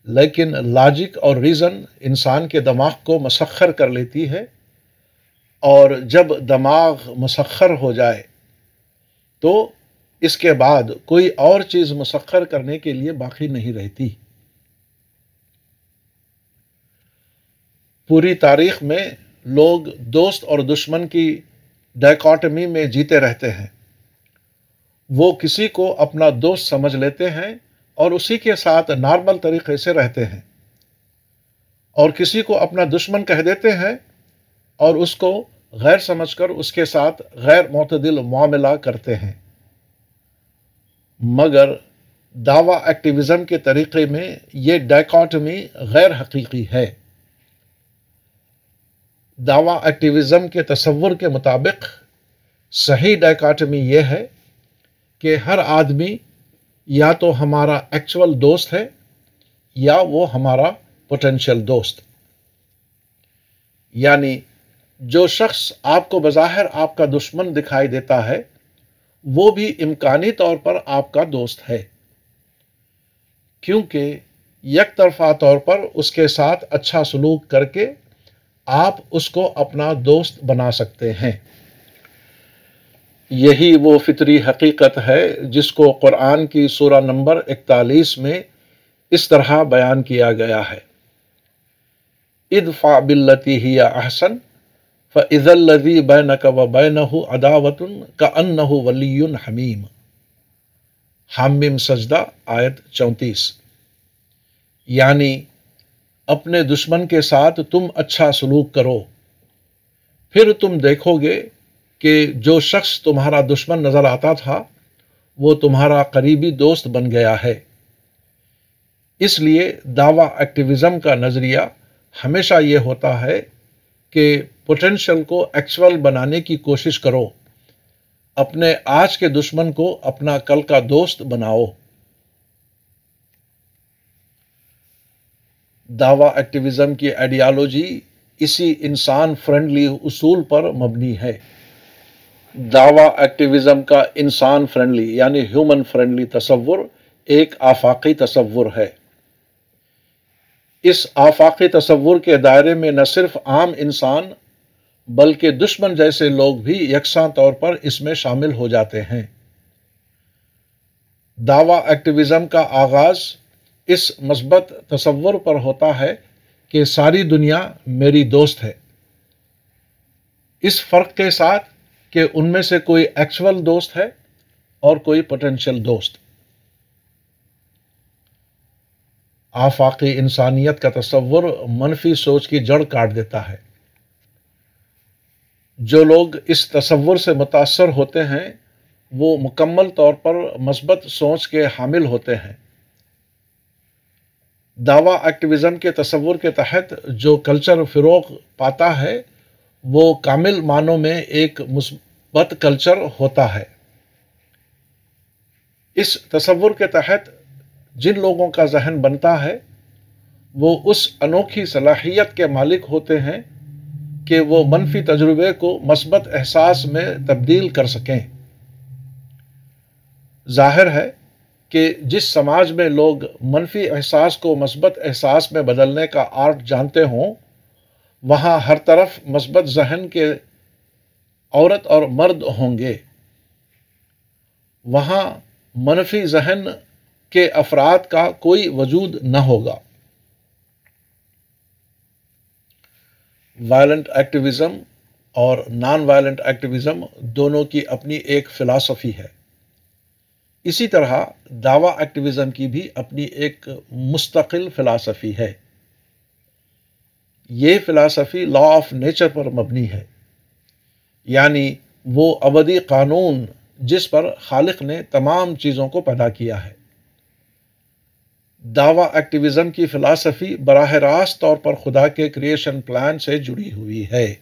لیکن لاجک اور ریزن انسان کے دماغ کو مسخر کر لیتی ہے، اور جب دماغ مسخر ہو جائے تو اس کے بعد کوئی اور چیز مسخر کرنے کے لیے باقی نہیں رہتی۔ پوری تاریخ میں لوگ دوست اور دشمن کی ڈائکاٹمی میں جیتے رہتے ہیں۔ وہ کسی کو اپنا دوست سمجھ لیتے ہیں اور اسی کے ساتھ نارمل طریقے سے رہتے ہیں۔ اور کسی کو اپنا دشمن کہہ دیتے ہیں اور اس کو غیر سمجھ کر اس کے ساتھ غیر معتدل معاملہ کرتے ہیں۔ مگر دعوی ایکٹیویزم کے طریقے میں یہ ڈائکاٹمی غیر حقیقی ہے۔ دعوی ایکٹیویزم کے تصور کے مطابق صحیح ڈائکاٹمی یہ ہے کہ ہر آدمی یا تو ہمارا ایکچول دوست ہے یا وہ ہمارا پوٹینشیل دوست۔ یعنی جو شخص آپ کو بظاہر آپ کا دشمن دکھائی دیتا ہے، وہ بھی امکانی طور پر آپ کا دوست ہے۔ کیونکہ یک طرفہ طور پر اس کے ساتھ اچھا سلوک کر کے آپ اس کو اپنا دوست بنا سکتے ہیں۔ یہی وہ فطری حقیقت ہے جس کو قرآن کی سورہ نمبر اکتالیس میں اس طرح بیان کیا گیا ہے۔ ادفا بلتی ہی احسن فعز الزی بین و بین اداوت کا ان ولی حمیم۔ حامم سجدہ، آیت چونتیس۔ یعنی اپنے دشمن کے ساتھ تم اچھا سلوک کرو۔ پھر تم دیکھو گے کہ جو شخص تمہارا دشمن نظر آتا تھا، وہ تمہارا قریبی دوست بن گیا ہے۔ اس لیے دعوی ایکٹیویزم کا نظریہ ہمیشہ یہ ہوتا ہے کہ پوٹینشل کو ایکچول بنانے کی کوشش کرو۔ اپنے آج کے دشمن کو اپنا کل کا دوست بناؤ۔ دعوی ایکٹیویزم کی آئیڈیالوجی اسی انسان فرینڈلی اصول پر مبنی ہے۔ دعوی ایکٹیویزم کا انسان فرینڈلی یعنی ہیومن فرینڈلی تصور ایک آفاقی تصور ہے۔ اس آفاقی تصور کے دائرے میں نہ صرف عام انسان بلکہ دشمن جیسے لوگ بھی یکساں طور پر اس میں شامل ہو جاتے ہیں۔ دعوی ایکٹیویزم کا آغاز اس مثبت تصور پر ہوتا ہے کہ ساری دنیا میری دوست ہے۔ اس فرق کے ساتھ کہ ان میں سے کوئی ایکچول دوست ہے اور کوئی پوٹینشیل دوست۔ آفاقی انسانیت کا تصور منفی سوچ کی جڑ کاٹ دیتا ہے۔ جو لوگ اس تصور سے متاثر ہوتے ہیں، وہ مکمل طور پر مثبت سوچ کے حامل ہوتے ہیں۔ دعوی ایکٹیویزم کے تصور کے تحت جو کلچر فروغ پاتا ہے وہ کامل معنوں میں ایک مثبت کلچر ہوتا ہے۔ اس تصور کے تحت جن لوگوں کا ذہن بنتا ہے، وہ اس انوکھی صلاحیت کے مالک ہوتے ہیں کہ وہ منفی تجربے کو مثبت احساس میں تبدیل کر سکیں۔ ظاہر ہے کہ جس سماج میں لوگ منفی احساس کو مثبت احساس میں بدلنے کا آرٹ جانتے ہوں وہاں ہر طرف مثبت ذہن کے عورت اور مرد ہوں گے۔ وہاں منفی ذہن کے افراد کا کوئی وجود نہ ہوگا۔ وائلنٹ ایکٹیویزم اور نان وائلنٹ ایکٹیویزم دونوں کی اپنی ایک فلاسفی ہے۔ اسی طرح دعوی ایکٹیویزم کی بھی اپنی ایک مستقل فلاسفی ہے۔ یہ فلاسفی لا آف نیچر پر مبنی ہے۔ یعنی وہ ابدی قانون جس پر خالق نے تمام چیزوں کو پیدا کیا ہے۔ دعوی ایکٹیویزم کی فلاسفی براہ راست طور پر خدا کے کریشن پلان سے جڑی ہوئی ہے۔